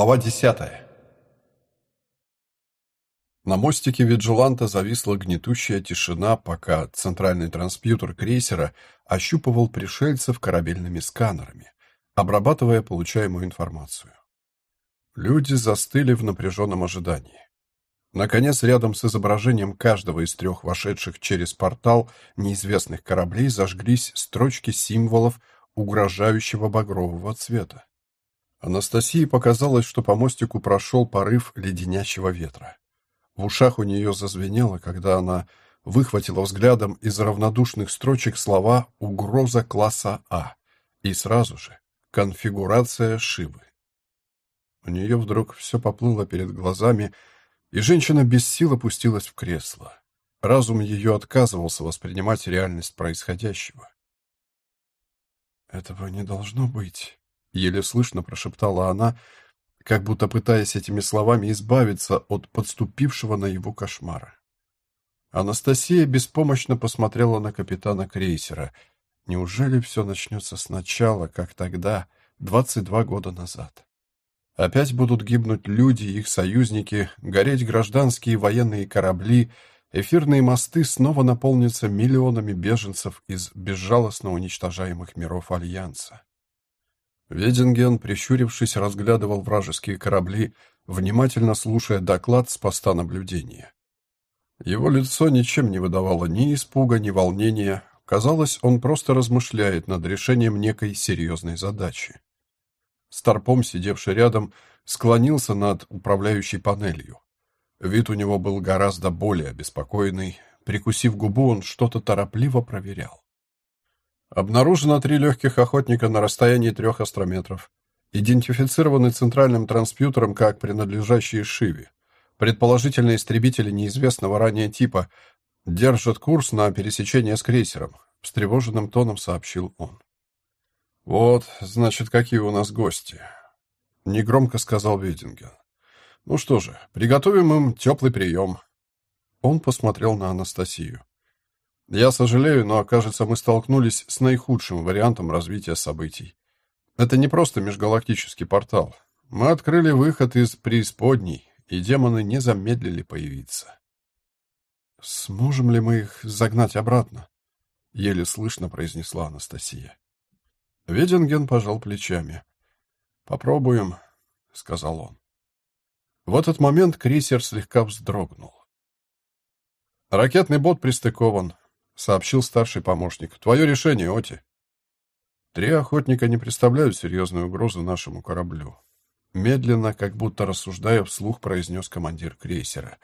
Глава десятая. На мостике Виджиланта зависла гнетущая тишина, пока центральный транспьютер крейсера ощупывал пришельцев корабельными сканерами, обрабатывая получаемую информацию. Люди застыли в напряженном ожидании. Наконец, рядом с изображением каждого из трех вошедших через портал неизвестных кораблей зажглись строчки символов угрожающего багрового цвета. Анастасии показалось, что по мостику прошел порыв леденящего ветра. В ушах у нее зазвенело, когда она выхватила взглядом из равнодушных строчек слова «угроза класса А» и сразу же «конфигурация Шивы». У нее вдруг все поплыло перед глазами, и женщина без сил опустилась в кресло. Разум ее отказывался воспринимать реальность происходящего. «Этого не должно быть», — еле слышно прошептала она, как будто пытаясь этими словами избавиться от подступившего на его кошмара. Анастасия беспомощно посмотрела на капитана крейсера. Неужели все начнется сначала, как тогда, двадцать два года назад? Опять будут гибнуть люди, их союзники, гореть гражданские и военные корабли, эфирные мосты снова наполнятся миллионами беженцев из безжалостно уничтожаемых миров Альянса. Веденген, прищурившись, разглядывал вражеские корабли, внимательно слушая доклад с поста наблюдения. Его лицо ничем не выдавало ни испуга, ни волнения. Казалось, он просто размышляет над решением некой серьезной задачи. Старпом, сидевший рядом, склонился над управляющей панелью. Вид у него был гораздо более обеспокоенный. Прикусив губу, он что-то торопливо проверял. Обнаружено три легких охотника на расстоянии трех астрометров. Идентифицированы центральным транспьютером как принадлежащие Шиве. Предположительно, истребители неизвестного ранее типа держат курс на пересечение с крейсером, встревоженным тоном сообщил он. «Вот, значит, какие у нас гости», — негромко сказал Вединген. «Ну что же, приготовим им теплый прием». Он посмотрел на Анастасию. «Я сожалею, но, кажется, мы столкнулись с наихудшим вариантом развития событий. Это не просто межгалактический портал. Мы открыли выход из преисподней, и демоны не замедлили появиться». «Сможем ли мы их загнать обратно?» — еле слышно произнесла Анастасия. Веденген пожал плечами. «Попробуем», — сказал он. В этот момент крейсер слегка вздрогнул. «Ракетный бот пристыкован», — сообщил старший помощник. «Твое решение, Оти». Три охотника не представляют серьезную угрозу нашему кораблю. Медленно, как будто рассуждая вслух, произнес командир крейсера.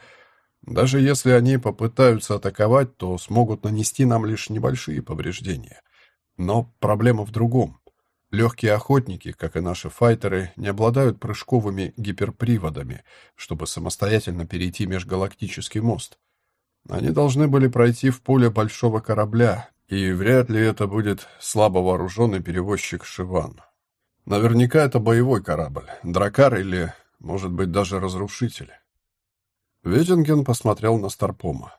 Даже если они попытаются атаковать, то смогут нанести нам лишь небольшие повреждения. Но проблема в другом. Легкие охотники, как и наши файтеры, не обладают прыжковыми гиперприводами, чтобы самостоятельно перейти межгалактический мост. Они должны были пройти в поле большого корабля, и вряд ли это будет слабо вооруженный перевозчик «Шиван». Наверняка это боевой корабль, дракар или, может быть, даже разрушитель. Ветинген посмотрел на Старпома.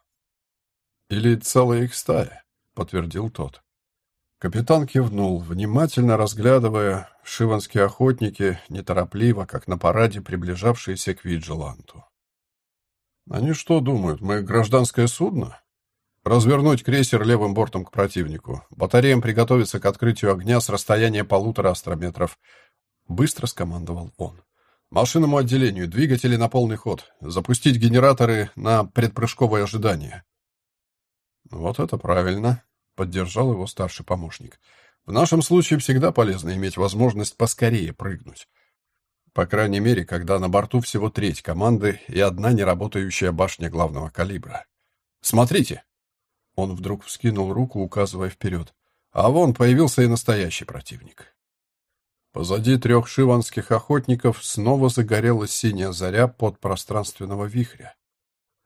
«Или целая их стая», — подтвердил тот. Капитан кивнул, внимательно разглядывая шиванские охотники, неторопливо, как на параде, приближавшиеся к Виджиланту. «Они что думают, мы гражданское судно?» «Развернуть крейсер левым бортом к противнику. Батареям приготовиться к открытию огня с расстояния полутора астрометров». Быстро скомандовал он. «Машинному отделению двигатели на полный ход. Запустить генераторы на предпрыжковое ожидание». «Вот это правильно», Поддержал его старший помощник. В нашем случае всегда полезно иметь возможность поскорее прыгнуть. По крайней мере, когда на борту всего треть команды и одна неработающая башня главного калибра. «Смотрите!» Он вдруг вскинул руку, указывая вперед. А вон появился и настоящий противник. Позади трех шиванских охотников снова загорелась синяя заря под пространственного вихря.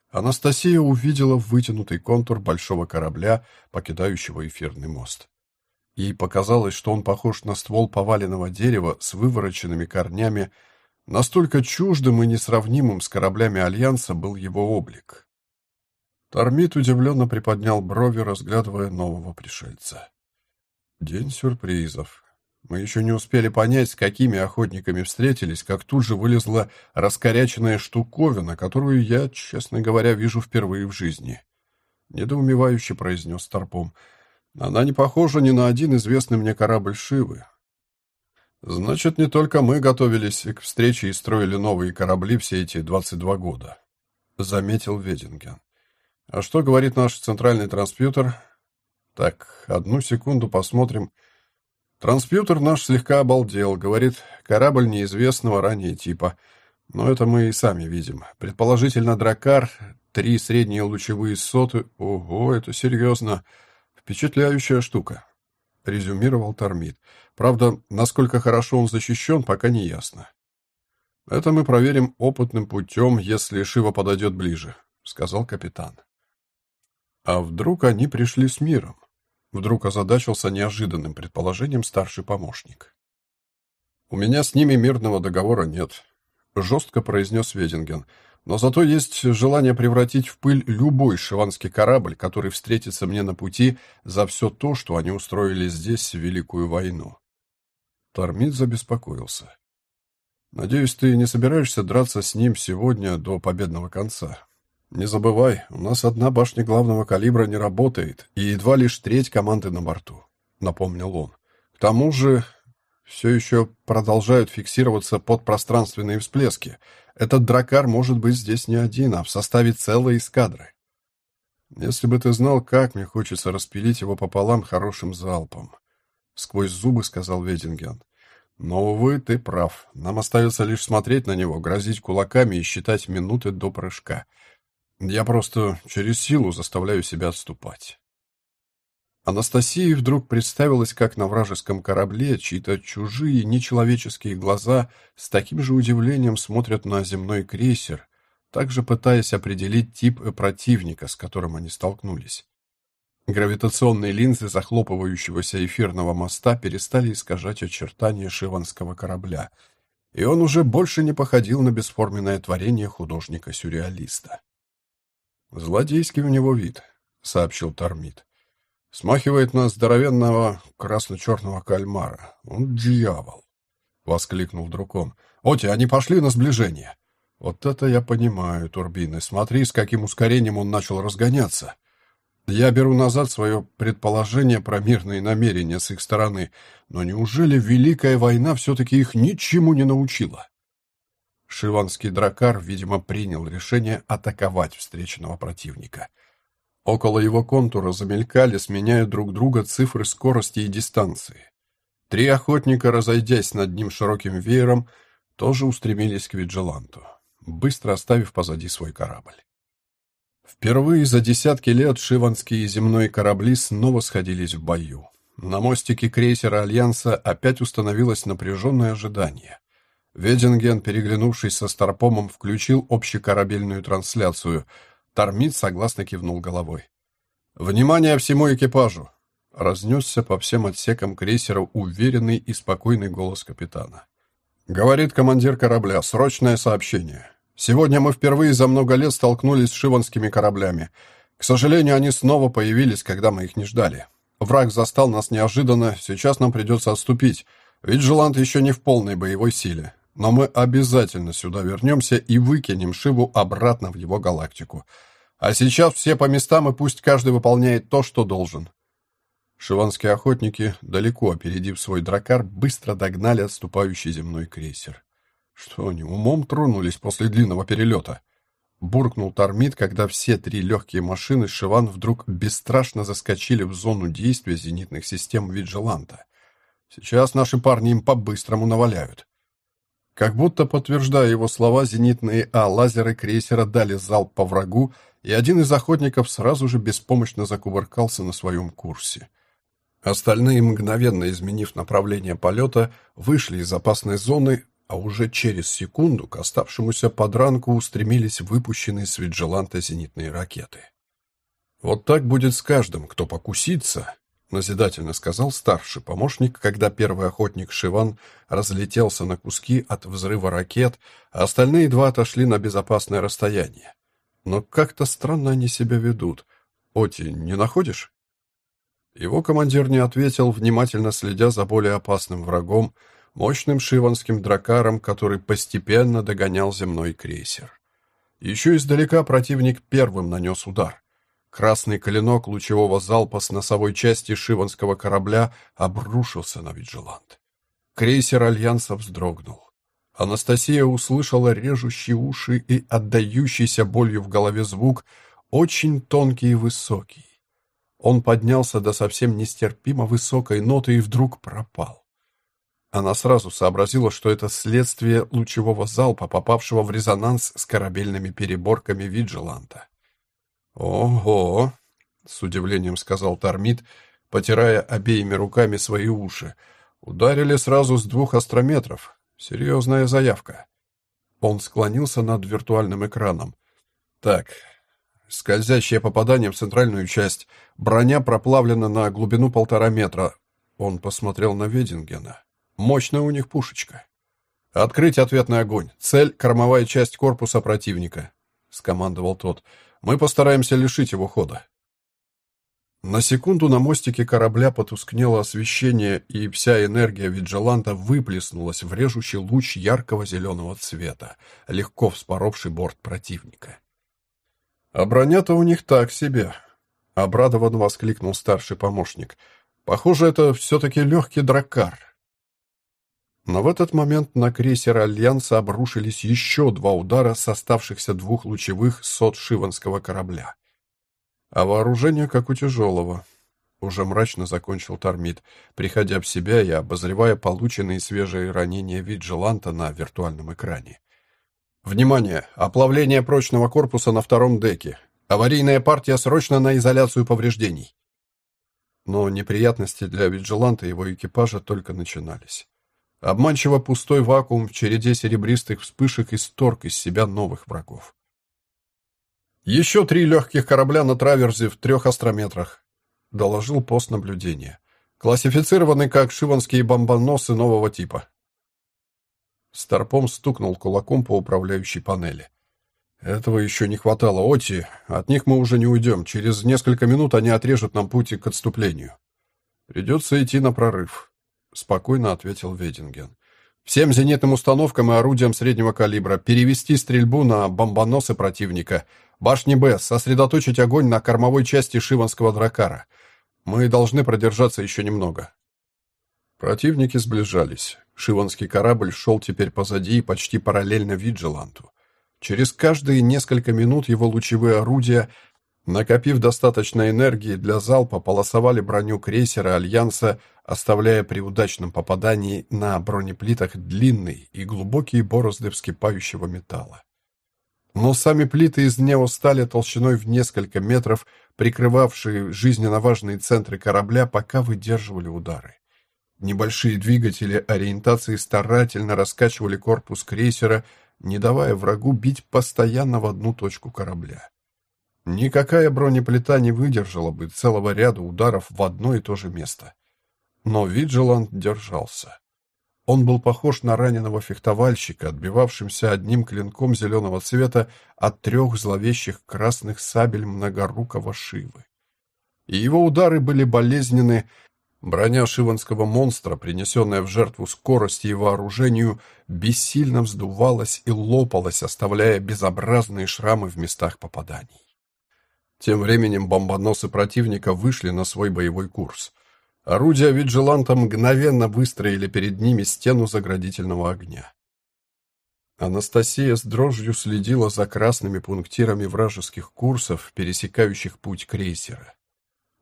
Анастасия увидела вытянутый контур большого корабля, покидающего эфирный мост. Ей показалось, что он похож на ствол поваленного дерева с вывороченными корнями, настолько чуждым и несравнимым с кораблями Альянса был его облик. Тормит удивленно приподнял брови, разглядывая нового пришельца. «День сюрпризов», — Мы еще не успели понять, с какими охотниками встретились, как тут же вылезла раскоряченная штуковина, которую я, честно говоря, вижу впервые в жизни. Недоумевающе произнес Старпом. Она не похожа ни на один известный мне корабль Шивы. Значит, не только мы готовились к встрече и строили новые корабли все эти 22 года, заметил Вединген. А что говорит наш центральный транспьютер? Так, одну секунду посмотрим. Транспьютер наш слегка обалдел, говорит, корабль неизвестного ранее типа. Но это мы и сами видим. Предположительно, дракар, три средние лучевые соты. Ого, это серьезно. Впечатляющая штука, резюмировал Тормит. Правда, насколько хорошо он защищен, пока не ясно. Это мы проверим опытным путем, если Шива подойдет ближе, сказал капитан. А вдруг они пришли с миром? Вдруг озадачился неожиданным предположением старший помощник. «У меня с ними мирного договора нет», — жестко произнес Вединген. «Но зато есть желание превратить в пыль любой шиванский корабль, который встретится мне на пути за все то, что они устроили здесь Великую войну». Тормид забеспокоился. «Надеюсь, ты не собираешься драться с ним сегодня до победного конца?» «Не забывай, у нас одна башня главного калибра не работает, и едва лишь треть команды на борту», — напомнил он. «К тому же все еще продолжают фиксироваться подпространственные всплески. Этот дракар может быть здесь не один, а в составе целой эскадры. Если бы ты знал, как мне хочется распилить его пополам хорошим залпом», — сквозь зубы сказал Вединген. «Но, увы, ты прав. Нам остается лишь смотреть на него, грозить кулаками и считать минуты до прыжка». Я просто через силу заставляю себя отступать. Анастасии вдруг представилось, как на вражеском корабле чьи-то чужие нечеловеческие глаза с таким же удивлением смотрят на земной крейсер, также пытаясь определить тип противника, с которым они столкнулись. Гравитационные линзы захлопывающегося эфирного моста перестали искажать очертания шиванского корабля, и он уже больше не походил на бесформенное творение художника-сюрреалиста. «Злодейский у него вид», — сообщил Тормит. «Смахивает на здоровенного красно-черного кальмара. Он дьявол!» — воскликнул вдруг он. «Оти, они пошли на сближение!» «Вот это я понимаю, Турбины. Смотри, с каким ускорением он начал разгоняться!» Я беру назад свое предположение про мирные намерения с их стороны, но неужели Великая война все-таки их ничему не научила? Шиванский дракар, видимо, принял решение атаковать встречного противника. Около его контура замелькали, сменяя друг друга цифры скорости и дистанции. Три охотника, разойдясь над ним широким веером, тоже устремились к Виджеланту, быстро оставив позади свой корабль. Впервые за десятки лет шиванские земные корабли снова сходились в бою. На мостике крейсера Альянса опять установилось напряженное ожидание. Веденген, переглянувшись со Старпомом, включил общекорабельную трансляцию. Тормит согласно кивнул головой. «Внимание всему экипажу!» Разнесся по всем отсекам крейсера уверенный и спокойный голос капитана. «Говорит командир корабля, срочное сообщение. Сегодня мы впервые за много лет столкнулись с шиванскими кораблями. К сожалению, они снова появились, когда мы их не ждали. Враг застал нас неожиданно, сейчас нам придется отступить, ведь Желант еще не в полной боевой силе. Но мы обязательно сюда вернемся и выкинем Шиву обратно в его галактику. А сейчас все по местам, и пусть каждый выполняет то, что должен. Шиванские охотники, далеко опередив свой дракар, быстро догнали отступающий земной крейсер. Что они, умом тронулись после длинного перелета? Буркнул Тормит, когда все три легкие машины Шиван вдруг бесстрашно заскочили в зону действия зенитных систем Виджеланта. Сейчас наши парни им по-быстрому наваляют. Как будто подтверждая его слова, зенитные А-лазеры крейсера дали залп по врагу, и один из охотников сразу же беспомощно закувыркался на своем курсе. Остальные, мгновенно изменив направление полета, вышли из опасной зоны, а уже через секунду к оставшемуся подранку устремились выпущенные с Виджеланта зенитные ракеты. Вот так будет с каждым, кто покусится назидательно сказал старший помощник, когда первый охотник Шиван разлетелся на куски от взрыва ракет, а остальные два отошли на безопасное расстояние. Но как-то странно они себя ведут. Оти, не находишь? Его командир не ответил, внимательно следя за более опасным врагом, мощным шиванским дракаром, который постепенно догонял земной крейсер. Еще издалека противник первым нанес удар. Красный клинок лучевого залпа с носовой части шиванского корабля обрушился на Виджилант. Крейсер Альянса вздрогнул. Анастасия услышала режущие уши и отдающийся болью в голове звук, очень тонкий и высокий. Он поднялся до совсем нестерпимо высокой ноты и вдруг пропал. Она сразу сообразила, что это следствие лучевого залпа, попавшего в резонанс с корабельными переборками Виджиланта. «Ого!» — с удивлением сказал Тормит, потирая обеими руками свои уши. «Ударили сразу с двух астрометров. Серьезная заявка. Он склонился над виртуальным экраном. Так, скользящее попадание в центральную часть. Броня проплавлена на глубину полтора метра. Он посмотрел на Ведингена. Мощная у них пушечка. Открыть ответный огонь. Цель — кормовая часть корпуса противника, — скомандовал тот. Мы постараемся лишить его хода. На секунду на мостике корабля потускнело освещение, и вся энергия Виджеланта выплеснулась в режущий луч яркого зеленого цвета, легко вспоровший борт противника. «А броня-то у них так себе!» — обрадованно воскликнул старший помощник. «Похоже, это все-таки легкий драккар». Но в этот момент на крейсер Альянса обрушились еще два удара с оставшихся двух лучевых сот Шиванского корабля. А вооружение как у тяжелого. Уже мрачно закончил Тормит, приходя в себя и обозревая полученные свежие ранения Виджиланта на виртуальном экране. «Внимание! Оплавление прочного корпуса на втором деке. Аварийная партия срочно на изоляцию повреждений». Но неприятности для Виджиланта и его экипажа только начинались. Обманчиво пустой вакуум в череде серебристых вспышек исторг из себя новых врагов. «Еще три легких корабля на траверзе в трех астрометрах», — доложил пост наблюдения. «Классифицированы как шиванские бомбоносы нового типа». Старпом стукнул кулаком по управляющей панели. «Этого еще не хватало, Оти. От них мы уже не уйдем. Через несколько минут они отрежут нам пути к отступлению. Придется идти на прорыв», — спокойно ответил Вединген. Всем зенитным установкам и орудиям среднего калибра перевести стрельбу на бомбоносы противника. Башни Б, сосредоточить огонь на кормовой части Шиванского дракара. Мы должны продержаться еще немного. Противники сближались. Шиванский корабль шел теперь позади и почти параллельно Виджиланту. Через каждые несколько минут его лучевые орудия Накопив достаточно энергии для залпа, полосовали броню крейсера Альянса, оставляя при удачном попадании на бронеплитах длинные и глубокие борозды вскипающего металла. Но сами плиты из неостали толщиной в несколько метров, прикрывавшие жизненно важные центры корабля, пока выдерживали удары. Небольшие двигатели ориентации старательно раскачивали корпус крейсера, не давая врагу бить постоянно в одну точку корабля. Никакая бронеплита не выдержала бы целого ряда ударов в одно и то же место. Но Виджиланд держался. Он был похож на раненого фехтовальщика, отбивавшимся одним клинком зеленого цвета от трех зловещих красных сабель многорукого Шивы. И его удары были болезненны, броня шиванского монстра, принесенная в жертву скорости и вооружению, бессильно вздувалась и лопалась, оставляя безобразные шрамы в местах попаданий. Тем временем бомбоносы противника вышли на свой боевой курс. Орудия Виджиланта мгновенно выстроили перед ними стену заградительного огня. Анастасия с дрожью следила за красными пунктирами вражеских курсов, пересекающих путь крейсера.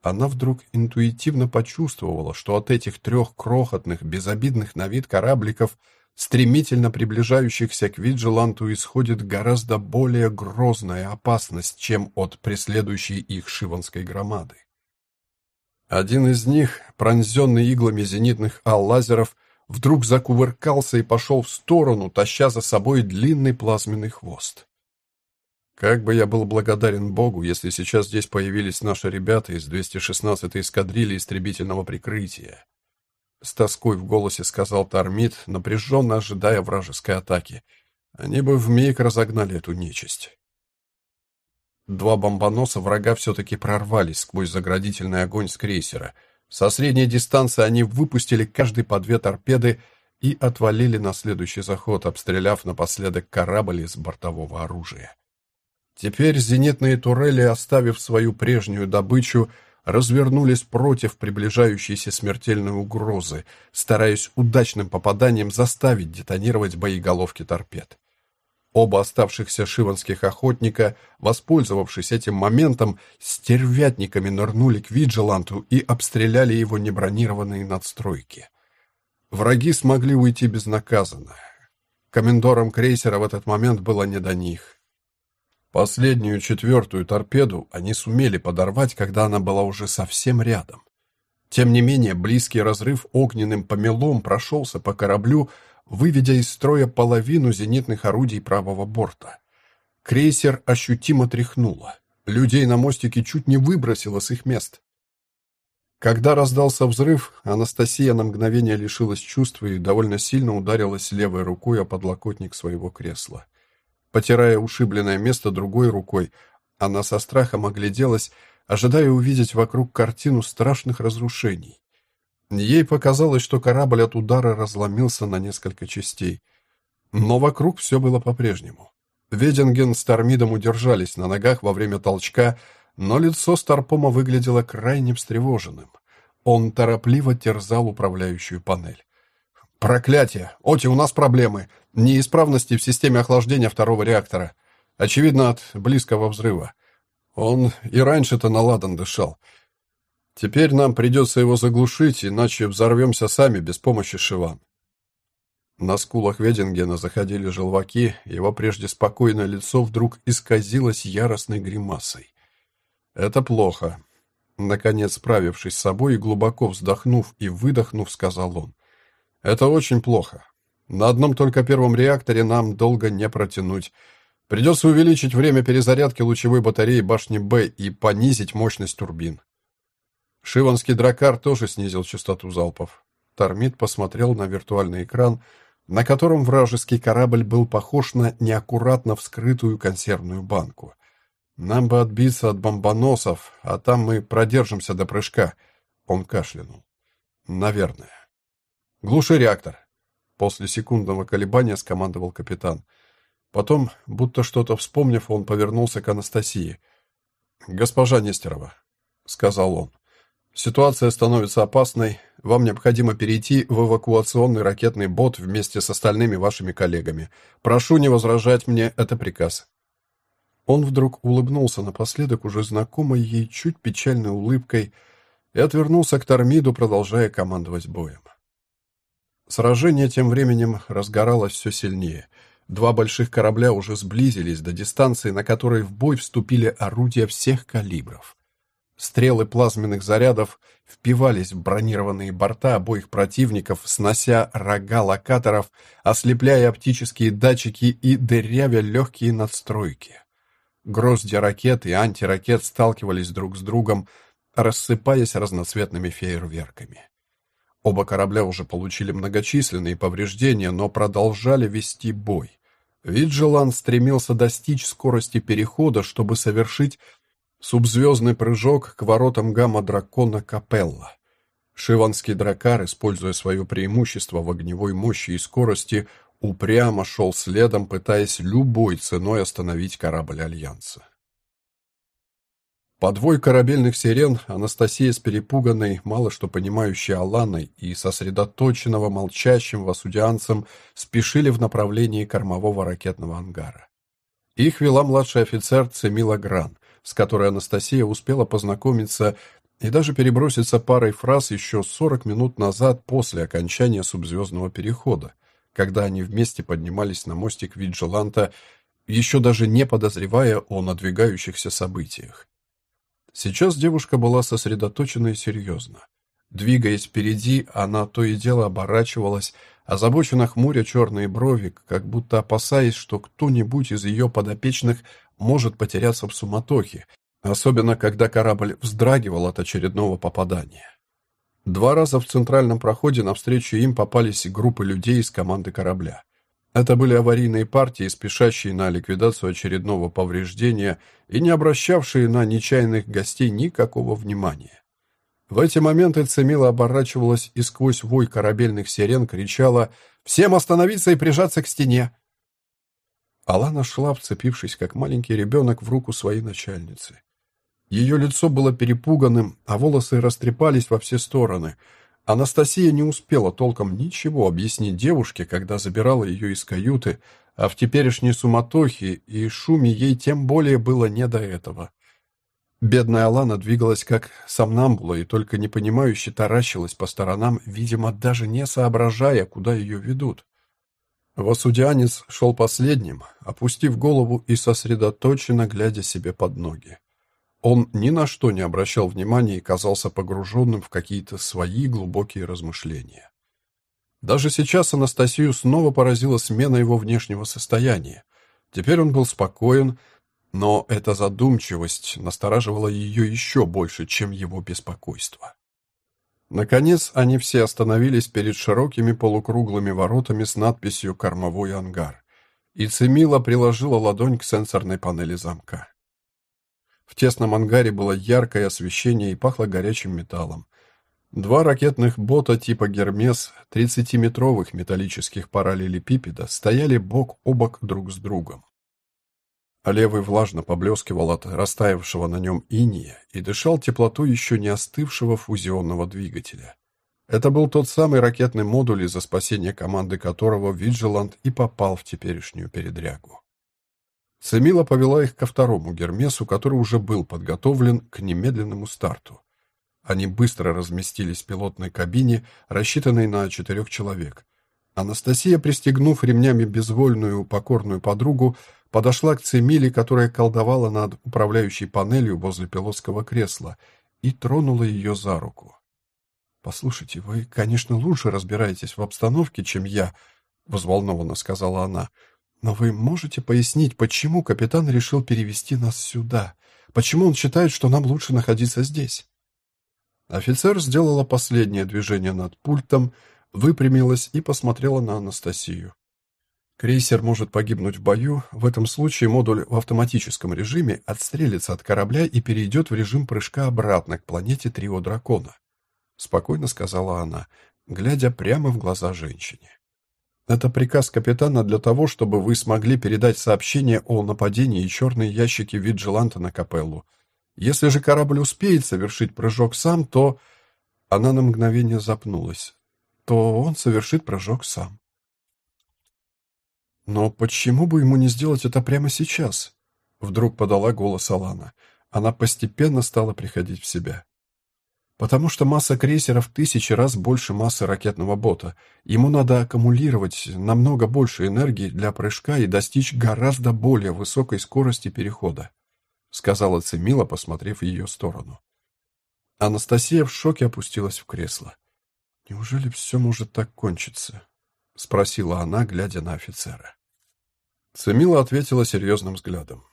Она вдруг интуитивно почувствовала, что от этих трех крохотных, безобидных на вид корабликов – стремительно приближающихся к Виджиланту исходит гораздо более грозная опасность, чем от преследующей их шиванской громады. Один из них, пронзенный иглами зенитных аллазеров, вдруг закувыркался и пошел в сторону, таща за собой длинный плазменный хвост. Как бы я был благодарен Богу, если сейчас здесь появились наши ребята из 216-й эскадрильи истребительного прикрытия. С тоской в голосе сказал Тармит, напряженно ожидая вражеской атаки. Они бы вмиг разогнали эту нечисть. Два бомбоноса врага все-таки прорвались сквозь заградительный огонь с крейсера. Со средней дистанции они выпустили каждый по две торпеды и отвалили на следующий заход, обстреляв напоследок корабль из бортового оружия. Теперь зенитные турели, оставив свою прежнюю добычу, развернулись против приближающейся смертельной угрозы, стараясь удачным попаданием заставить детонировать боеголовки торпед. Оба оставшихся шиванских охотника, воспользовавшись этим моментом, стервятниками нырнули к Виджеланту и обстреляли его небронированные надстройки. Враги смогли уйти безнаказанно. Комендорам крейсера в этот момент было не до них. Последнюю четвертую торпеду они сумели подорвать, когда она была уже совсем рядом. Тем не менее, близкий разрыв огненным помелом прошелся по кораблю, выведя из строя половину зенитных орудий правого борта. Крейсер ощутимо тряхнуло. Людей на мостике чуть не выбросило с их мест. Когда раздался взрыв, Анастасия на мгновение лишилась чувств и довольно сильно ударилась левой рукой о подлокотник своего кресла. Потирая ушибленное место другой рукой, она со страхом огляделась, ожидая увидеть вокруг картину страшных разрушений. Ей показалось, что корабль от удара разломился на несколько частей. Но вокруг все было по-прежнему. Веденген с Тормидом удержались на ногах во время толчка, но лицо Старпома выглядело крайне встревоженным. Он торопливо терзал управляющую панель. «Проклятие! Оти, у нас проблемы! Неисправности в системе охлаждения второго реактора. Очевидно, от близкого взрыва. Он и раньше-то на ладан дышал. Теперь нам придется его заглушить, иначе взорвемся сами без помощи Шиван». На скулах Ведингена заходили желваки, его прежде спокойное лицо вдруг исказилось яростной гримасой. «Это плохо». Наконец, справившись с собой и глубоко вздохнув и выдохнув, сказал он. Это очень плохо. На одном только первом реакторе нам долго не протянуть. Придется увеличить время перезарядки лучевой батареи башни Б и понизить мощность турбин. Шиванский дракар тоже снизил частоту залпов. Тормит посмотрел на виртуальный экран, на котором вражеский корабль был похож на неаккуратно вскрытую консервную банку. Нам бы отбиться от бомбоносов, а там мы продержимся до прыжка. Он кашлянул. Наверное. «Глуши реактор!» После секундного колебания скомандовал капитан. Потом, будто что-то вспомнив, он повернулся к Анастасии. «Госпожа Нестерова», — сказал он, — «ситуация становится опасной. Вам необходимо перейти в эвакуационный ракетный бот вместе с остальными вашими коллегами. Прошу не возражать мне, это приказ». Он вдруг улыбнулся напоследок уже знакомой ей чуть печальной улыбкой и отвернулся к Тормиду, продолжая командовать боем. Сражение тем временем разгоралось все сильнее. Два больших корабля уже сблизились до дистанции, на которой в бой вступили орудия всех калибров. Стрелы плазменных зарядов впивались в бронированные борта обоих противников, снося рога локаторов, ослепляя оптические датчики и дырявя легкие надстройки. Грозди ракет и антиракет сталкивались друг с другом, рассыпаясь разноцветными фейерверками. Оба корабля уже получили многочисленные повреждения, но продолжали вести бой. Виджелан стремился достичь скорости перехода, чтобы совершить субзвездный прыжок к воротам гамма-дракона Капелла. Шиванский дракар, используя свое преимущество в огневой мощи и скорости, упрямо шел следом, пытаясь любой ценой остановить корабль Альянса. Подвой корабельных сирен Анастасия с перепуганной, мало что понимающей Аланой и сосредоточенного молчащим васудианцем спешили в направлении кормового ракетного ангара. Их вела младший офицер Цемила Гран, с которой Анастасия успела познакомиться и даже переброситься парой фраз еще 40 минут назад после окончания субзвездного перехода, когда они вместе поднимались на мостик Виджеланта, еще даже не подозревая о надвигающихся событиях. Сейчас девушка была сосредоточена и серьезна. Двигаясь впереди, она то и дело оборачивалась, озабоченно хмуря черные брови, как будто опасаясь, что кто-нибудь из ее подопечных может потеряться в суматохе, особенно когда корабль вздрагивал от очередного попадания. Два раза в центральном проходе навстречу им попались группы людей из команды корабля. Это были аварийные партии, спешащие на ликвидацию очередного повреждения и не обращавшие на нечаянных гостей никакого внимания. В эти моменты Цемила оборачивалась и сквозь вой корабельных сирен кричала «Всем остановиться и прижаться к стене!». Алана шла, вцепившись, как маленький ребенок, в руку своей начальницы. Ее лицо было перепуганным, а волосы растрепались во все стороны — Анастасия не успела толком ничего объяснить девушке, когда забирала ее из каюты, а в теперешней суматохе и шуме ей тем более было не до этого. Бедная Алана двигалась как сомнамбула и только непонимающе таращилась по сторонам, видимо, даже не соображая, куда ее ведут. Васудианец шел последним, опустив голову и сосредоточенно глядя себе под ноги. Он ни на что не обращал внимания и казался погруженным в какие-то свои глубокие размышления. Даже сейчас Анастасию снова поразила смена его внешнего состояния. Теперь он был спокоен, но эта задумчивость настораживала ее еще больше, чем его беспокойство. Наконец, они все остановились перед широкими полукруглыми воротами с надписью «Кормовой ангар», и Цемила приложила ладонь к сенсорной панели замка. В тесном ангаре было яркое освещение и пахло горячим металлом. Два ракетных бота типа «Гермес» 30-метровых металлических параллелепипеда стояли бок о бок друг с другом. А левый влажно поблескивал от растаявшего на нем иния и дышал теплотой еще не остывшего фузионного двигателя. Это был тот самый ракетный модуль, из-за спасения команды которого Виджиланд и попал в теперешнюю передрягу. Самила повела их ко второму Гермесу, который уже был подготовлен к немедленному старту. Они быстро разместились в пилотной кабине, рассчитанной на четырех человек. Анастасия, пристегнув ремнями безвольную покорную подругу, подошла к Цемиле, которая колдовала над управляющей панелью возле пилотского кресла, и тронула ее за руку. «Послушайте, вы, конечно, лучше разбираетесь в обстановке, чем я», — взволнованно сказала она. Но вы можете пояснить, почему капитан решил перевести нас сюда? Почему он считает, что нам лучше находиться здесь? Офицер сделала последнее движение над пультом, выпрямилась и посмотрела на Анастасию. Крейсер может погибнуть в бою, в этом случае модуль в автоматическом режиме отстрелится от корабля и перейдет в режим прыжка обратно к планете Трио Дракона, спокойно сказала она, глядя прямо в глаза женщине. Это приказ капитана для того, чтобы вы смогли передать сообщение о нападении и черные ящики Виджиланта на капеллу. Если же корабль успеет совершить прыжок сам, то...» Она на мгновение запнулась. «То он совершит прыжок сам». «Но почему бы ему не сделать это прямо сейчас?» Вдруг подала голос Алана. Она постепенно стала приходить в себя. Потому что масса крейсера в тысячи раз больше массы ракетного бота. Ему надо аккумулировать намного больше энергии для прыжка и достичь гораздо более высокой скорости перехода, сказала Цемила, посмотрев в ее сторону. Анастасия в шоке опустилась в кресло. Неужели все может так кончиться? спросила она, глядя на офицера. Цемила ответила серьезным взглядом.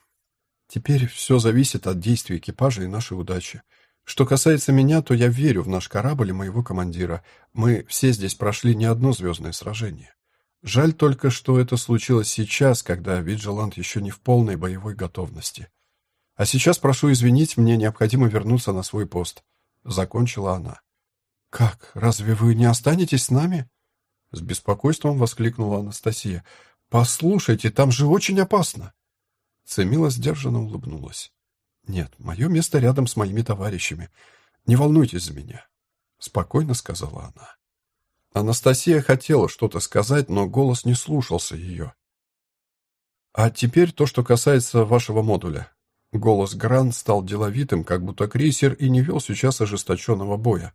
Теперь все зависит от действий экипажа и нашей удачи. Что касается меня, то я верю в наш корабль и моего командира. Мы все здесь прошли не одно звездное сражение. Жаль только, что это случилось сейчас, когда Виджиланд еще не в полной боевой готовности. А сейчас прошу извинить, мне необходимо вернуться на свой пост. Закончила она. Как? Разве вы не останетесь с нами? С беспокойством воскликнула Анастасия. Послушайте, там же очень опасно. Цемила сдержанно улыбнулась. Нет, мое место рядом с моими товарищами. Не волнуйтесь за меня, спокойно сказала она. Анастасия хотела что-то сказать, но голос не слушался ее. А теперь то, что касается вашего модуля. Голос Гран стал деловитым, как будто крейсер и не вел сейчас ожесточенного боя.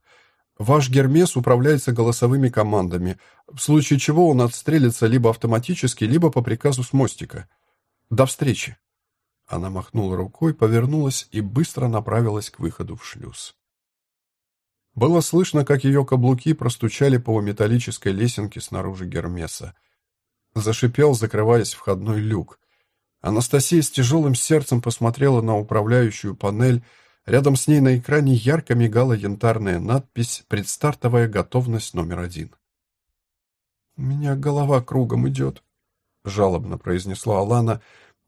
Ваш Гермес управляется голосовыми командами, в случае чего он отстрелится либо автоматически, либо по приказу с мостика. До встречи. Она махнула рукой, повернулась и быстро направилась к выходу в шлюз. Было слышно, как ее каблуки простучали по металлической лесенке снаружи Гермеса. Зашипел, закрываясь входной люк. Анастасия с тяжелым сердцем посмотрела на управляющую панель. Рядом с ней на экране ярко мигала янтарная надпись «Предстартовая готовность номер один». «У меня голова кругом идет», — жалобно произнесла Алана.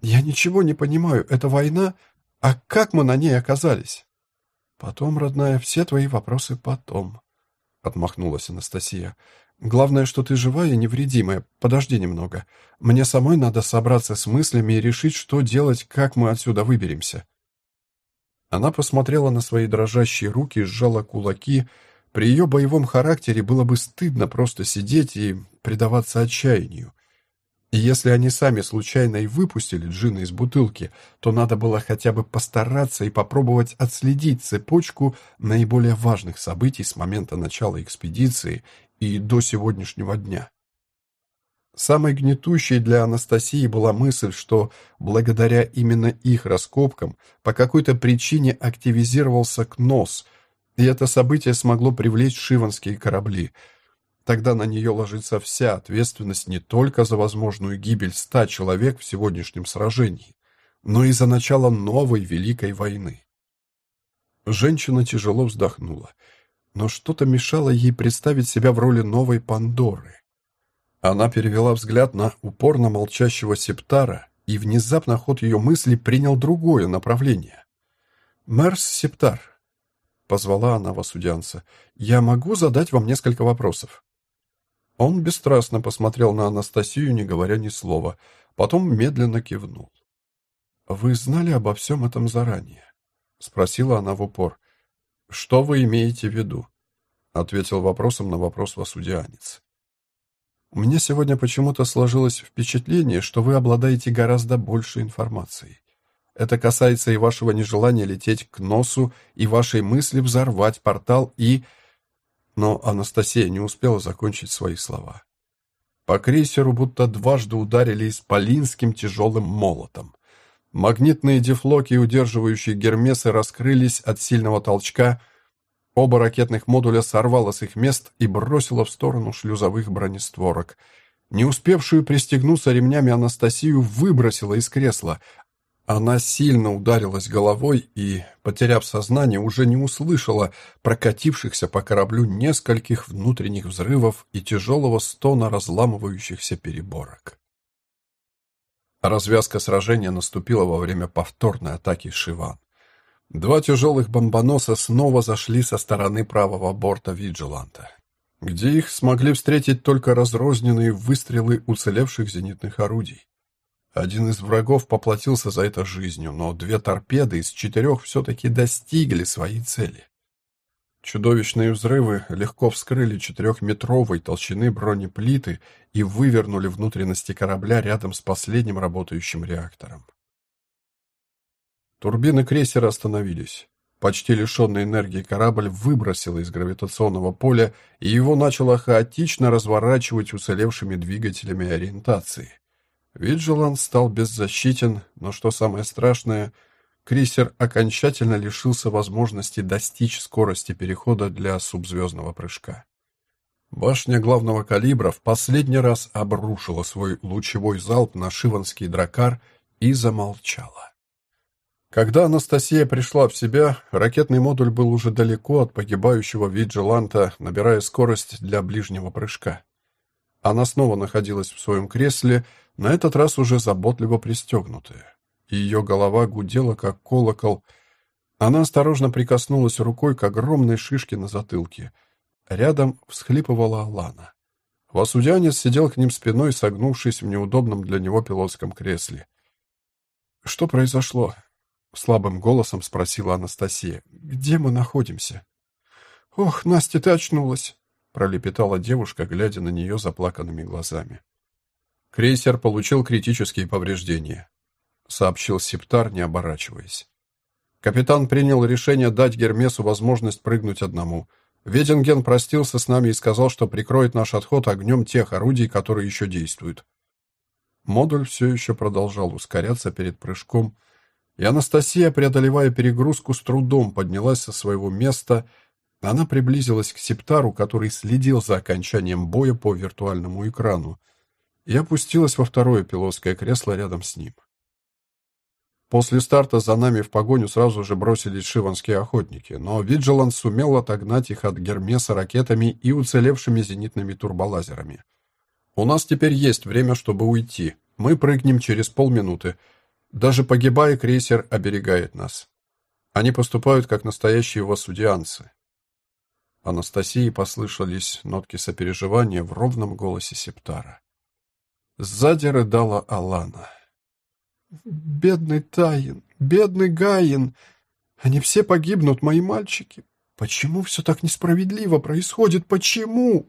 «Я ничего не понимаю. Это война? А как мы на ней оказались?» «Потом, родная, все твои вопросы потом», — отмахнулась Анастасия. «Главное, что ты живая и невредимая. Подожди немного. Мне самой надо собраться с мыслями и решить, что делать, как мы отсюда выберемся». Она посмотрела на свои дрожащие руки сжала кулаки. При ее боевом характере было бы стыдно просто сидеть и предаваться отчаянию. Если они сами случайно и выпустили джина из бутылки, то надо было хотя бы постараться и попробовать отследить цепочку наиболее важных событий с момента начала экспедиции и до сегодняшнего дня. Самой гнетущей для Анастасии была мысль, что благодаря именно их раскопкам по какой-то причине активизировался КНОС, и это событие смогло привлечь шиванские корабли – Тогда на нее ложится вся ответственность не только за возможную гибель ста человек в сегодняшнем сражении, но и за начало новой Великой войны. Женщина тяжело вздохнула, но что-то мешало ей представить себя в роли новой Пандоры. Она перевела взгляд на упорно молчащего Септара, и внезапно ход ее мысли принял другое направление. «Мерс Септар», — позвала она Васудянца, — «я могу задать вам несколько вопросов?» Он бесстрастно посмотрел на Анастасию, не говоря ни слова, потом медленно кивнул. «Вы знали обо всем этом заранее?» — спросила она в упор. «Что вы имеете в виду?» — ответил вопросом на вопрос Васудианец. «Мне сегодня почему-то сложилось впечатление, что вы обладаете гораздо больше информацией. Это касается и вашего нежелания лететь к носу, и вашей мысли взорвать портал, и...» но Анастасия не успела закончить свои слова. По крейсеру будто дважды ударили исполинским тяжелым молотом. Магнитные дефлоки, удерживающие Гермесы, раскрылись от сильного толчка. Оба ракетных модуля сорвало с их мест и бросило в сторону шлюзовых бронестворок. Не успевшую пристегнуться ремнями Анастасию выбросило из кресла, она сильно ударилась головой и, потеряв сознание, уже не услышала прокатившихся по кораблю нескольких внутренних взрывов и тяжелого стона разламывающихся переборок. Развязка сражения наступила во время повторной атаки Шиван. Два тяжелых бомбоноса снова зашли со стороны правого борта Виджиланта, где их смогли встретить только разрозненные выстрелы уцелевших зенитных орудий. Один из врагов поплатился за это жизнью, но две торпеды из четырех все-таки достигли своей цели. Чудовищные взрывы легко вскрыли четырехметровой толщины бронеплиты и вывернули внутренности корабля рядом с последним работающим реактором. Турбины крейсера остановились. Почти лишенный энергии корабль выбросило из гравитационного поля, и его начало хаотично разворачивать уцелевшими двигателями ориентации. Виджилант стал беззащитен, но что самое страшное, крейсер окончательно лишился возможности достичь скорости перехода для субзвездного прыжка. Башня главного калибра в последний раз обрушила свой лучевой залп на шиванский дракар и замолчала. Когда Анастасия пришла в себя, ракетный модуль был уже далеко от погибающего Виджиланта, набирая скорость для ближнего прыжка. Она снова находилась в своем кресле, на этот раз уже заботливо пристегнутая. Ее голова гудела, как колокол. Она осторожно прикоснулась рукой к огромной шишке на затылке. Рядом всхлипывала Алана. Васудянец сидел к ним спиной, согнувшись в неудобном для него пилотском кресле. «Что произошло?» — слабым голосом спросила Анастасия. «Где мы находимся?» «Ох, Настя, ты очнулась!» — пролепетала девушка, глядя на нее заплаканными глазами. Крейсер получил критические повреждения, сообщил Септар, не оборачиваясь. Капитан принял решение дать Гермесу возможность прыгнуть одному. Веденген простился с нами и сказал, что прикроет наш отход огнем тех орудий, которые еще действуют. Модуль все еще продолжал ускоряться перед прыжком, и Анастасия, преодолевая перегрузку, с трудом поднялась со своего места. Она приблизилась к Септару, который следил за окончанием боя по виртуальному экрану и опустилась во второе пилотское кресло рядом с ним. После старта за нами в погоню сразу же бросились шиванские охотники, но Виджилант сумел отогнать их от Гермеса ракетами и уцелевшими зенитными турболазерами. У нас теперь есть время, чтобы уйти, Мы прыгнем через полминуты. Даже погибая, крейсер оберегает нас. Они поступают как настоящие васудианцы. Анастасии послышались нотки сопереживания в ровном голосе Септара. Сзади рыдала Алана. «Бедный Таин, бедный Гаин! Они все погибнут, мои мальчики! Почему все так несправедливо происходит? Почему?»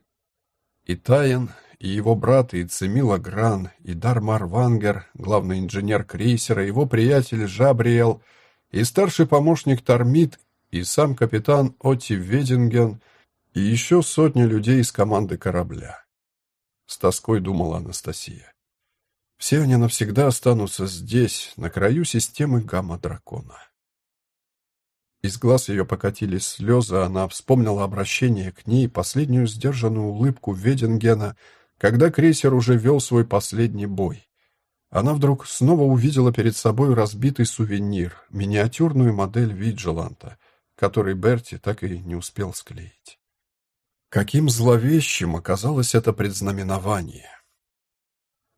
И Таин, и его брат, и Цемила Гран, и Дармар Вангер, главный инженер крейсера, его приятель Жабриэл, и старший помощник Тормит, и сам капитан Оти Вединген, и еще сотни людей из команды корабля. С тоской думала Анастасия. Все они навсегда останутся здесь, на краю системы гамма-дракона. Из глаз ее покатились слезы, она вспомнила обращение к ней, последнюю сдержанную улыбку Веденгена, когда крейсер уже вел свой последний бой. Она вдруг снова увидела перед собой разбитый сувенир, миниатюрную модель Виджеланта, который Берти так и не успел склеить. Каким зловещим оказалось это предзнаменование.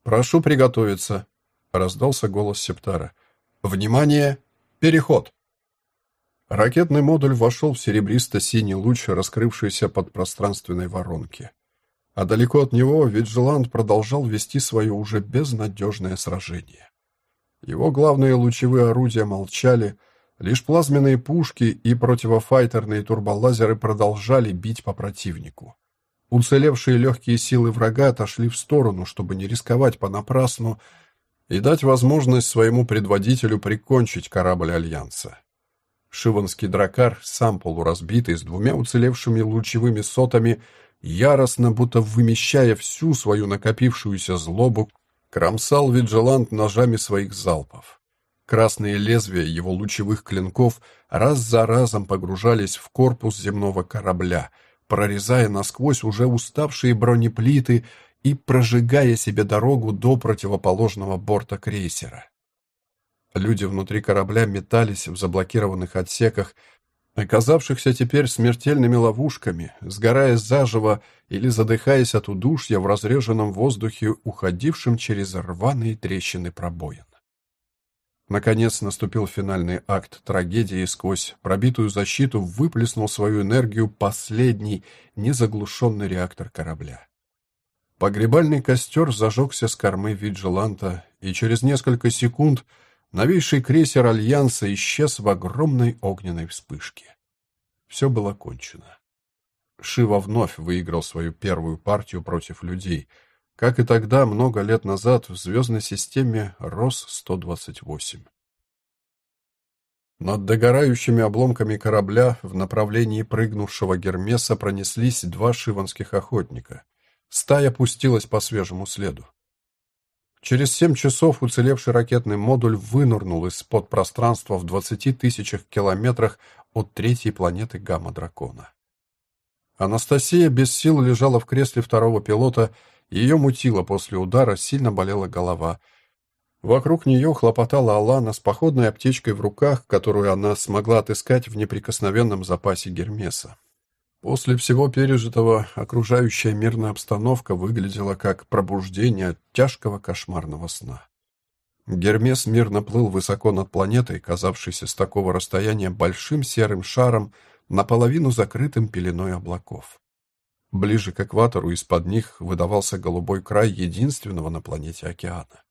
«Прошу приготовиться», — раздался голос Септара. «Внимание! Переход!» Ракетный модуль вошел в серебристо-синий луч, раскрывшийся под пространственной воронки. А далеко от него Виджиланд продолжал вести свое уже безнадежное сражение. Его главные лучевые орудия молчали, лишь плазменные пушки и противофайтерные турболазеры продолжали бить по противнику. Уцелевшие легкие силы врага отошли в сторону, чтобы не рисковать понапрасну и дать возможность своему предводителю прикончить корабль Альянса. Шиванский дракар, сам полуразбитый, с двумя уцелевшими лучевыми сотами, яростно, будто вымещая всю свою накопившуюся злобу, кромсал Виджелант ножами своих залпов. Красные лезвия его лучевых клинков раз за разом погружались в корпус земного корабля — прорезая насквозь уже уставшие бронеплиты и прожигая себе дорогу до противоположного борта крейсера. Люди внутри корабля метались в заблокированных отсеках, оказавшихся теперь смертельными ловушками, сгорая заживо или задыхаясь от удушья в разреженном воздухе, уходившем через рваные трещины пробоин. Наконец наступил финальный акт трагедии, сквозь пробитую защиту выплеснул свою энергию последний, незаглушенный реактор корабля. Погребальный костер зажегся с кормы Виджиланта, и через несколько секунд новейший крейсер Альянса исчез в огромной огненной вспышке. Все было кончено. Шива вновь выиграл свою первую партию против людей — как и тогда, много лет назад, в звездной системе РОС-128. Над догорающими обломками корабля в направлении прыгнувшего Гермеса пронеслись два шиванских охотника. Стая пустилась по свежему следу. Через семь часов уцелевший ракетный модуль вынырнул из-под пространства в 20 тысячах километрах от третьей планеты Гамма-Дракона. Анастасия без сил лежала в кресле второго пилота ее мутило после удара, сильно болела голова. Вокруг нее хлопотала Алана с походной аптечкой в руках, которую она смогла отыскать в неприкосновенном запасе Гермеса. После всего пережитого окружающая мирная обстановка выглядела как пробуждение от тяжкого кошмарного сна. Гермес мирно плыл высоко над планетой, казавшейся с такого расстояния большим серым шаром, наполовину закрытым пеленой облаков. Ближе к экватору из-под них выдавался голубой край единственного на планете океана.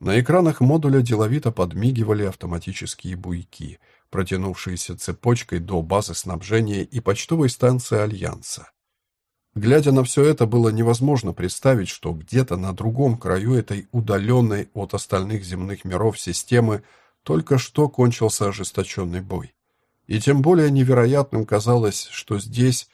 На экранах модуля деловито подмигивали автоматические буйки, протянувшиеся цепочкой до базы снабжения и почтовой станции Альянса. Глядя на все это, было невозможно представить, что где-то на другом краю этой удаленной от остальных земных миров системы только что кончился ожесточенный бой. И тем более невероятным казалось, что здесь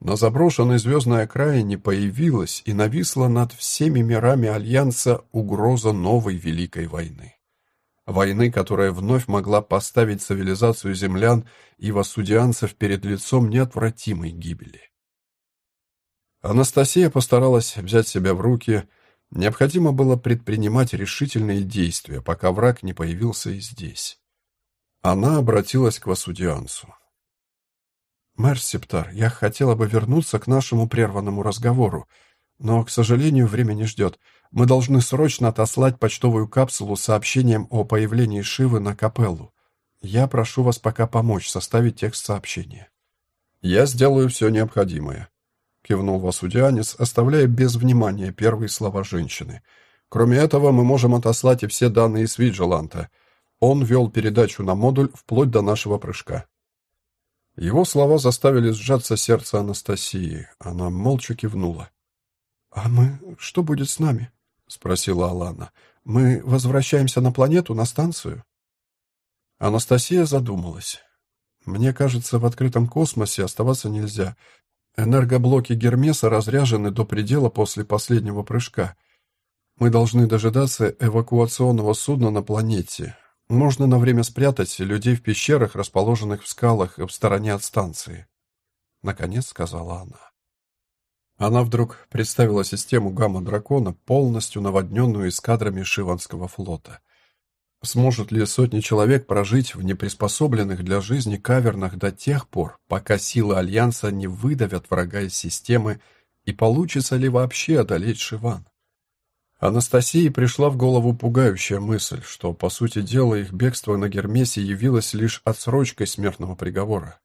на заброшенной звездной окраине появилась и нависла над всеми мирами Альянса угроза новой Великой войны. Войны, которая вновь могла поставить цивилизацию землян и вассудианцев перед лицом неотвратимой гибели. Анастасия постаралась взять себя в руки. Необходимо было предпринимать решительные действия, пока враг не появился и здесь. Она обратилась к вассудианцу. «Мэр Септар, я хотела бы вернуться к нашему прерванному разговору. Но, к сожалению, время не ждет. Мы должны срочно отослать почтовую капсулу с сообщением о появлении Шивы на капеллу. Я прошу вас пока помочь составить текст сообщения. Я сделаю все необходимое, кивнул Васудианец, оставляя без внимания первые слова женщины. Кроме этого, мы можем отослать и все данные с Виджеланта. Он вел передачу на модуль вплоть до нашего прыжка. Его слова заставили сжаться сердце Анастасии. Она молча кивнула. «А мы... Что будет с нами?» — спросила Алана. «Мы возвращаемся на планету, на станцию?» Анастасия задумалась. «Мне кажется, в открытом космосе оставаться нельзя. Энергоблоки Гермеса разряжены до предела после последнего прыжка. Мы должны дожидаться эвакуационного судна на планете. Можно на время спрятать людей в пещерах, расположенных в скалах в стороне от станции. Наконец сказала она. Она вдруг представила систему гамма-дракона, полностью наводненную эскадрами Шиванского флота. Сможет ли сотни человек прожить в неприспособленных для жизни кавернах до тех пор, пока силы Альянса не выдавят врага из системы, и получится ли вообще одолеть Шиван? Анастасии пришла в голову пугающая мысль, что, по сути дела, их бегство на Гермесе явилось лишь отсрочкой смертного приговора.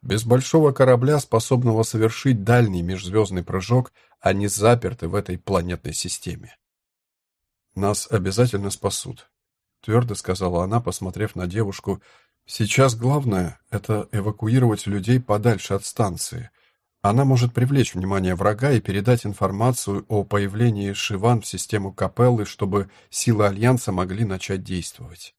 Без большого корабля, способного совершить дальний межзвездный прыжок, они заперты в этой планетной системе. «Нас обязательно спасут», — твердо сказала она, посмотрев на девушку. «Сейчас главное — это эвакуировать людей подальше от станции. Она может привлечь внимание врага и передать информацию о появлении Шиван в систему Капеллы, чтобы силы Альянса могли начать действовать».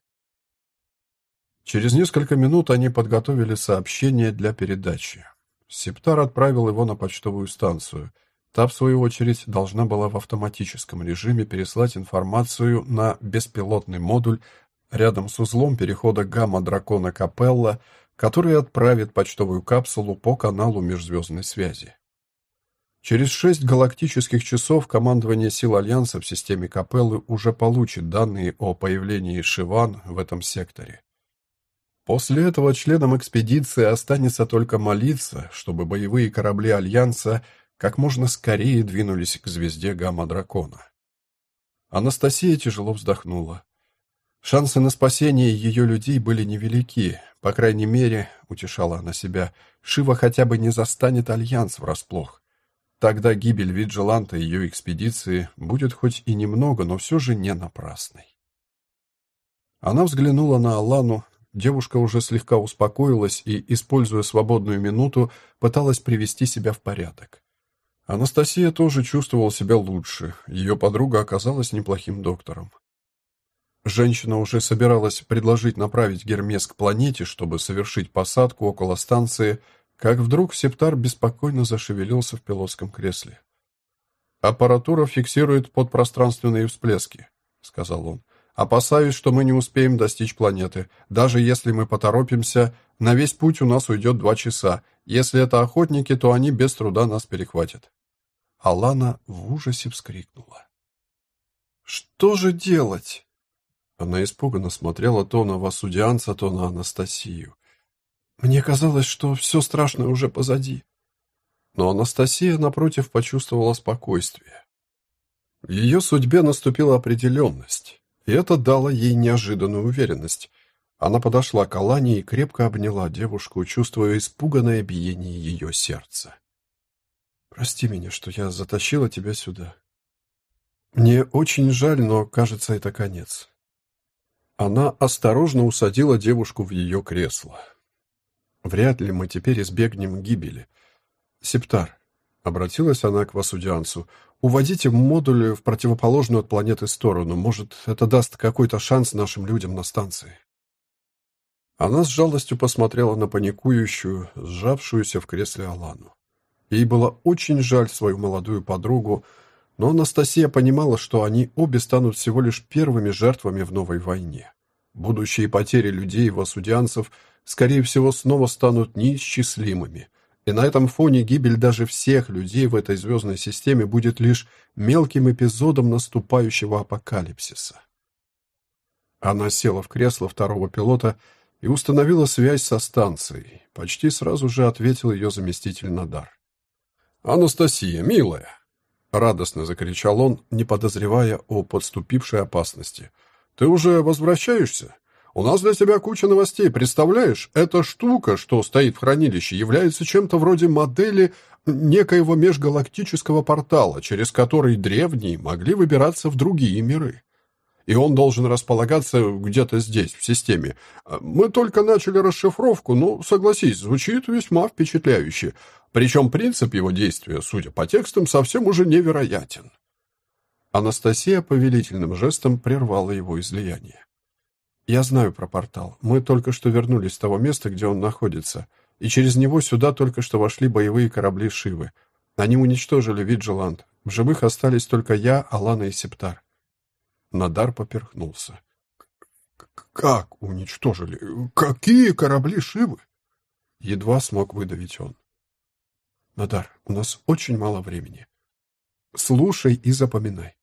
Через несколько минут они подготовили сообщение для передачи. Септар отправил его на почтовую станцию. Та, в свою очередь, должна была в автоматическом режиме переслать информацию на беспилотный модуль рядом с узлом перехода гамма-дракона Капелла, который отправит почтовую капсулу по каналу межзвездной связи. Через шесть галактических часов командование сил Альянса в системе Капеллы уже получит данные о появлении Шиван в этом секторе. После этого членам экспедиции останется только молиться, чтобы боевые корабли Альянса как можно скорее двинулись к звезде Гамма-Дракона. Анастасия тяжело вздохнула. Шансы на спасение ее людей были невелики. По крайней мере, утешала она себя, Шива хотя бы не застанет Альянс врасплох. Тогда гибель Виджеланта и ее экспедиции будет хоть и немного, но все же не напрасной. Она взглянула на Алану, Девушка уже слегка успокоилась и, используя свободную минуту, пыталась привести себя в порядок. Анастасия тоже чувствовала себя лучше. Ее подруга оказалась неплохим доктором. Женщина уже собиралась предложить направить Гермес к планете, чтобы совершить посадку около станции, как вдруг Септар беспокойно зашевелился в пилотском кресле. «Аппаратура фиксирует подпространственные всплески», — сказал он. Опасаюсь, что мы не успеем достичь планеты. Даже если мы поторопимся, на весь путь у нас уйдет два часа. Если это охотники, то они без труда нас перехватят. Алана в ужасе вскрикнула. «Что же делать?» Она испуганно смотрела то на Васудианца, то на Анастасию. «Мне казалось, что все страшное уже позади». Но Анастасия, напротив, почувствовала спокойствие. В ее судьбе наступила определенность. И это дало ей неожиданную уверенность. Она подошла к Алане и крепко обняла девушку, чувствуя испуганное биение ее сердца. «Прости меня, что я затащила тебя сюда. Мне очень жаль, но, кажется, это конец». Она осторожно усадила девушку в ее кресло. «Вряд ли мы теперь избегнем гибели. Септар, Обратилась она к Васудианцу. «Уводите модуль в противоположную от планеты сторону. Может, это даст какой-то шанс нашим людям на станции». Она с жалостью посмотрела на паникующую, сжавшуюся в кресле Алану. Ей было очень жаль свою молодую подругу, но Анастасия понимала, что они обе станут всего лишь первыми жертвами в новой войне. Будущие потери людей васудианцев, скорее всего, снова станут неисчислимыми – и на этом фоне гибель даже всех людей в этой звездной системе будет лишь мелким эпизодом наступающего апокалипсиса. Она села в кресло второго пилота и установила связь со станцией. Почти сразу же ответил ее заместитель Надар. «Анастасия, милая!» Радостно закричал он, не подозревая о подступившей опасности. Ты уже возвращаешься? У нас для тебя куча новостей, представляешь? Эта штука, что стоит в хранилище, является чем-то вроде модели некоего межгалактического портала, через который древние могли выбираться в другие миры. И он должен располагаться где-то здесь, в системе. Мы только начали расшифровку, но, согласись, звучит весьма впечатляюще. Причем принцип его действия, судя по текстам, совсем уже невероятен. Анастасия повелительным жестом прервала его излияние. «Я знаю про портал. Мы только что вернулись с того места, где он находится, и через него сюда только что вошли боевые корабли Шивы. Они уничтожили Виджеланд. В живых остались только я, Алана и Септар». Надар поперхнулся. «Как уничтожили? Какие корабли Шивы?» Едва смог выдавить он. «Надар, у нас очень мало времени. Слушай и запоминай.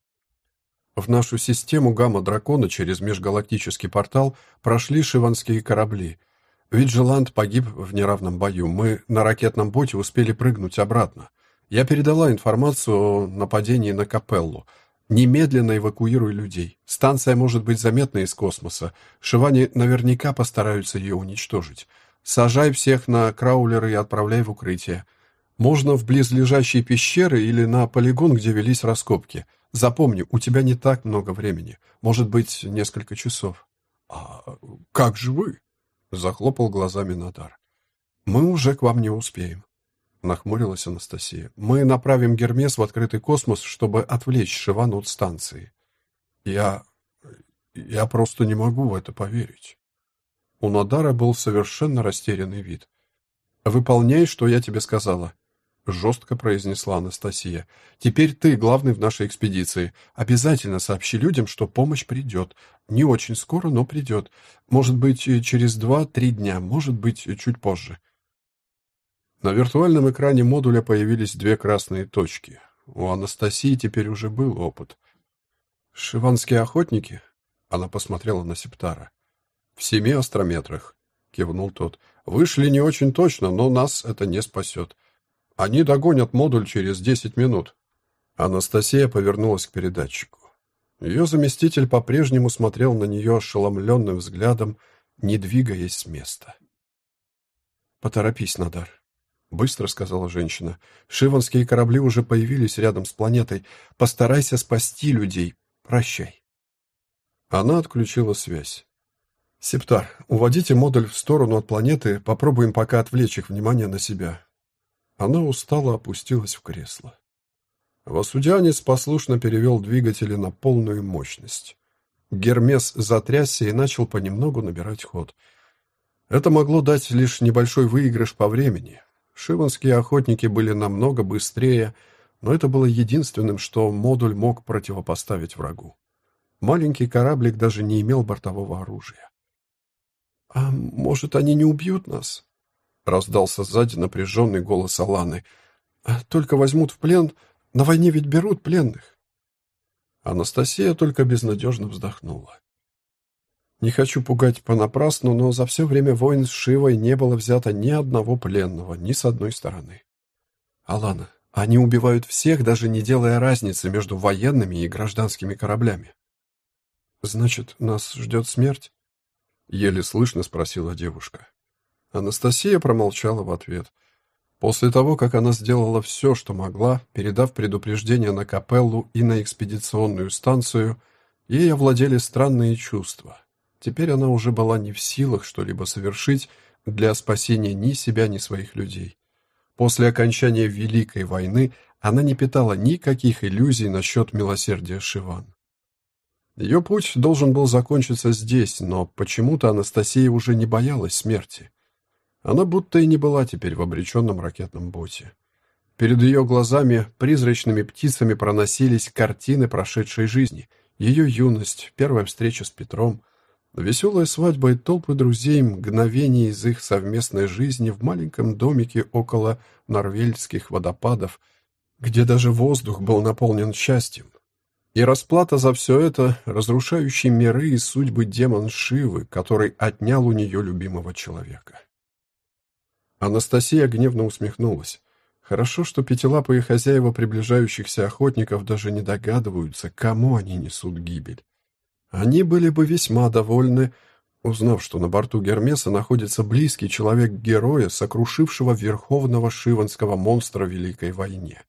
В нашу систему гамма-дракона через межгалактический портал прошли шиванские корабли. Виджеланд погиб в неравном бою. Мы на ракетном боте успели прыгнуть обратно. Я передала информацию о нападении на Капеллу. Немедленно эвакуируй людей. Станция может быть заметна из космоса. Шиване наверняка постараются ее уничтожить. Сажай всех на краулеры и отправляй в укрытие. Можно в близлежащие пещеры или на полигон, где велись раскопки. Запомни, у тебя не так много времени. Может быть, несколько часов. А как же вы? Захлопал глазами Надар. Мы уже к вам не успеем. Нахмурилась Анастасия. Мы направим Гермес в открытый космос, чтобы отвлечь Шивану от станции. Я... я просто не могу в это поверить. У Надара был совершенно растерянный вид. «Выполняй, что я тебе сказала жестко произнесла Анастасия. Теперь ты главный в нашей экспедиции. Обязательно сообщи людям, что помощь придет. Не очень скоро, но придет. Может быть, через два-три дня, может быть, чуть позже. На виртуальном экране модуля появились две красные точки. У Анастасии теперь уже был опыт. «Шиванские охотники?» Она посмотрела на Септара. «В семи астрометрах», — кивнул тот. «Вышли не очень точно, но нас это не спасет. Они догонят модуль через 10 минут. Анастасия повернулась к передатчику. Ее заместитель по-прежнему смотрел на нее ошеломленным взглядом, не двигаясь с места. «Поторопись, Надар», — быстро сказала женщина. «Шиванские корабли уже появились рядом с планетой. Постарайся спасти людей. Прощай». Она отключила связь. «Септар, уводите модуль в сторону от планеты, попробуем пока отвлечь их внимание на себя. Она устало опустилась в кресло. Васудянец послушно перевел двигатели на полную мощность. Гермес затрясся и начал понемногу набирать ход. Это могло дать лишь небольшой выигрыш по времени. Шиванские охотники были намного быстрее, но это было единственным, что модуль мог противопоставить врагу. Маленький кораблик даже не имел бортового оружия. «А может, они не убьют нас?» Раздался сзади напряженный голос Аланы. «А «Только возьмут в плен. На войне ведь берут пленных». Анастасия только безнадежно вздохнула. «Не хочу пугать понапрасну, но за все время войн с Шивой не было взято ни одного пленного, ни с одной стороны. Алана, они убивают всех, даже не делая разницы между военными и гражданскими кораблями. Значит, нас ждет смерть?» Еле слышно спросила девушка. Анастасия промолчала в ответ. После того, как она сделала все, что могла, передав предупреждение на капеллу и на экспедиционную станцию, ей овладели странные чувства. Теперь она уже была не в силах что-либо совершить для спасения ни себя, ни своих людей. После окончания Великой войны она не питала никаких иллюзий насчет милосердия Шиван. Ее путь должен был закончиться здесь, но почему-то Анастасия уже не боялась смерти. Она будто и не была теперь в обреченном ракетном боте. Перед ее глазами призрачными птицами проносились картины прошедшей жизни. Ее юность, первая встреча с Петром, веселая свадьба и толпы друзей, мгновения из их совместной жизни в маленьком домике около норвельских водопадов, где даже воздух был наполнен счастьем. И расплата за все это — разрушающий миры и судьбы демон Шивы, который отнял у нее любимого человека. Анастасия гневно усмехнулась. Хорошо, что пятилапые хозяева приближающихся охотников даже не догадываются, кому они несут гибель. Они были бы весьма довольны, узнав, что на борту Гермеса находится близкий человек героя, сокрушившего верховного шиванского монстра в Великой войне.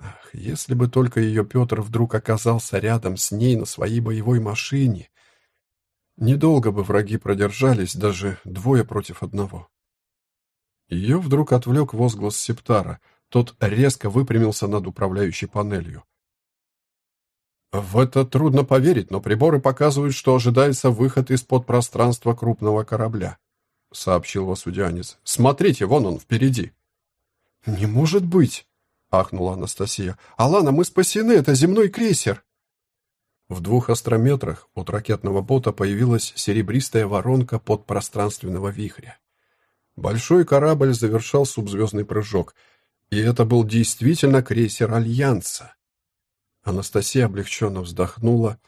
Ах, если бы только ее Петр вдруг оказался рядом с ней на своей боевой машине! Недолго бы враги продержались, даже двое против одного. Ее вдруг отвлек возглас Септара. Тот резко выпрямился над управляющей панелью. В это трудно поверить, но приборы показывают, что ожидается выход из-под пространства крупного корабля, сообщил Васудянец. Смотрите, вон он впереди. Не может быть, ахнула Анастасия. Алана, мы спасены, это земной крейсер. В двух астрометрах от ракетного бота появилась серебристая воронка подпространственного вихря. Большой корабль завершал субзвездный прыжок, и это был действительно крейсер Альянса. Анастасия облегченно вздохнула.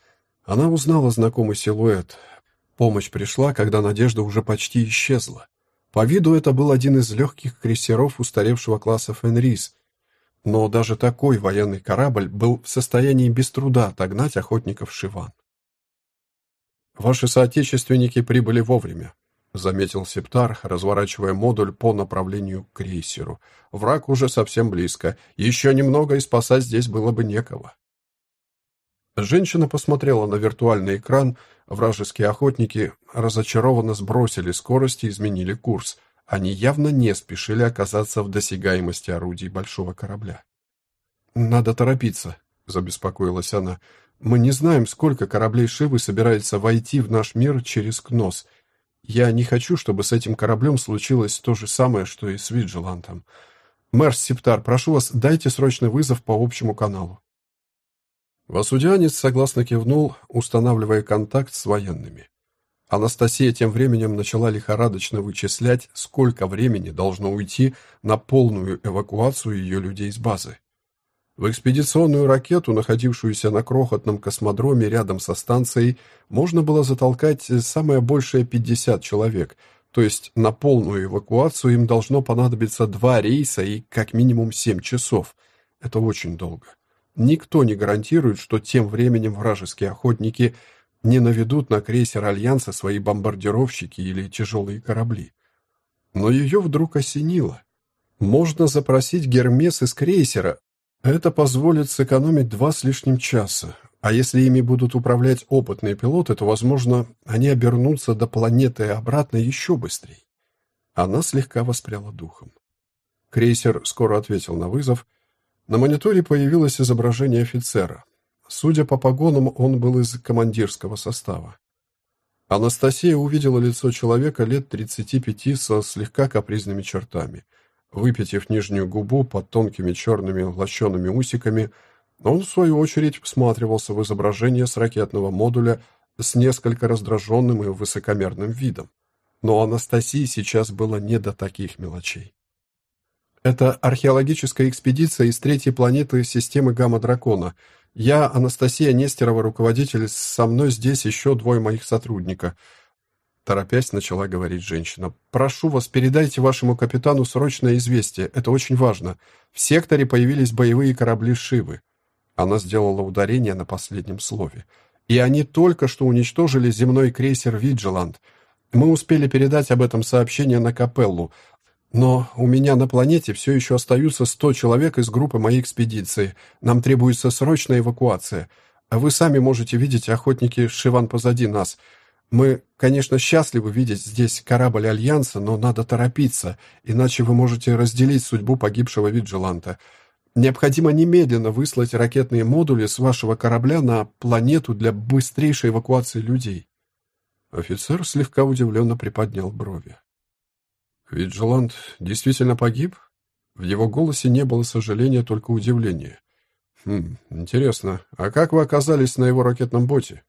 Она узнала знакомый силуэт. Помощь пришла, когда надежда уже почти исчезла. По виду это был один из легких крейсеров устаревшего класса «Фенрис», но даже такой военный корабль был в состоянии без труда отогнать охотников Шиван. «Ваши соотечественники прибыли вовремя», — заметил Септар, разворачивая модуль по направлению к крейсеру. «Враг уже совсем близко. Еще немного, и спасать здесь было бы некого». Женщина посмотрела на виртуальный экран. Вражеские охотники разочарованно сбросили скорость и изменили курс. Они явно не спешили оказаться в досягаемости орудий большого корабля. «Надо торопиться», — забеспокоилась она. «Мы не знаем, сколько кораблей Шивы собирается войти в наш мир через Кнос». Я не хочу, чтобы с этим кораблем случилось то же самое, что и с Виджилантом. Мэр Септар, прошу вас, дайте срочный вызов по общему каналу. Васудианец согласно кивнул, устанавливая контакт с военными. Анастасия тем временем начала лихорадочно вычислять, сколько времени должно уйти на полную эвакуацию ее людей из базы. В экспедиционную ракету, находившуюся на крохотном космодроме рядом со станцией, можно было затолкать самое большее 50 человек, то есть на полную эвакуацию им должно понадобиться два рейса и как минимум 7 часов. Это очень долго. Никто не гарантирует, что тем временем вражеские охотники не наведут на крейсер Альянса свои бомбардировщики или тяжелые корабли. Но ее вдруг осенило. Можно запросить Гермес из крейсера, это позволит сэкономить два с лишним часа. А если ими будут управлять опытные пилоты, то, возможно, они обернутся до планеты и обратно еще быстрее. Она слегка воспряла духом. Крейсер скоро ответил на вызов. На мониторе появилось изображение офицера. Судя по погонам, он был из командирского состава. Анастасия увидела лицо человека лет 35 со слегка капризными чертами – Выпитив нижнюю губу под тонкими черными лощеными усиками, он, в свою очередь, всматривался в изображение с ракетного модуля с несколько раздраженным и высокомерным видом. Но Анастасии сейчас было не до таких мелочей. Это археологическая экспедиция из третьей планеты системы Гамма-Дракона. Я, Анастасия Нестерова, руководитель, со мной здесь еще двое моих сотрудника — Торопясь, начала говорить женщина. «Прошу вас, передайте вашему капитану срочное известие. Это очень важно. В секторе появились боевые корабли Шивы». Она сделала ударение на последнем слове. «И они только что уничтожили земной крейсер «Виджиланд». Мы успели передать об этом сообщение на Капеллу, но у меня на планете все еще остаются сто человек из группы моей экспедиции. Нам требуется срочная эвакуация. А вы сами можете видеть охотники Шиван позади нас». Мы, конечно, счастливы видеть здесь корабль Альянса, но надо торопиться, иначе вы можете разделить судьбу погибшего Виджиланта. Необходимо немедленно выслать ракетные модули с вашего корабля на планету для быстрейшей эвакуации людей. Офицер слегка удивленно приподнял брови. Виджилант действительно погиб? В его голосе не было сожаления, только удивления. Хм, интересно, а как вы оказались на его ракетном боте?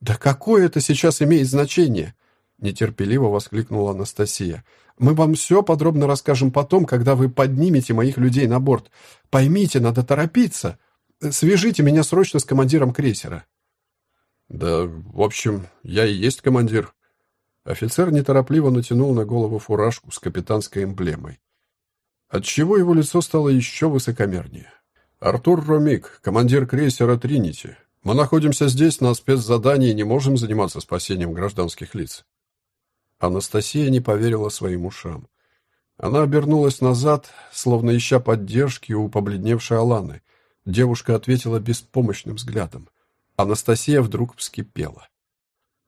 «Да какое это сейчас имеет значение?» Нетерпеливо воскликнула Анастасия. «Мы вам все подробно расскажем потом, когда вы поднимете моих людей на борт. Поймите, надо торопиться. Свяжите меня срочно с командиром крейсера». «Да, в общем, я и есть командир». Офицер неторопливо натянул на голову фуражку с капитанской эмблемой. отчего его лицо стало еще высокомернее. «Артур Ромик, командир крейсера «Тринити». Мы находимся здесь на спецзадании и не можем заниматься спасением гражданских лиц». Анастасия не поверила своим ушам. Она обернулась назад, словно ища поддержки у побледневшей Аланы. Девушка ответила беспомощным взглядом. Анастасия вдруг вскипела.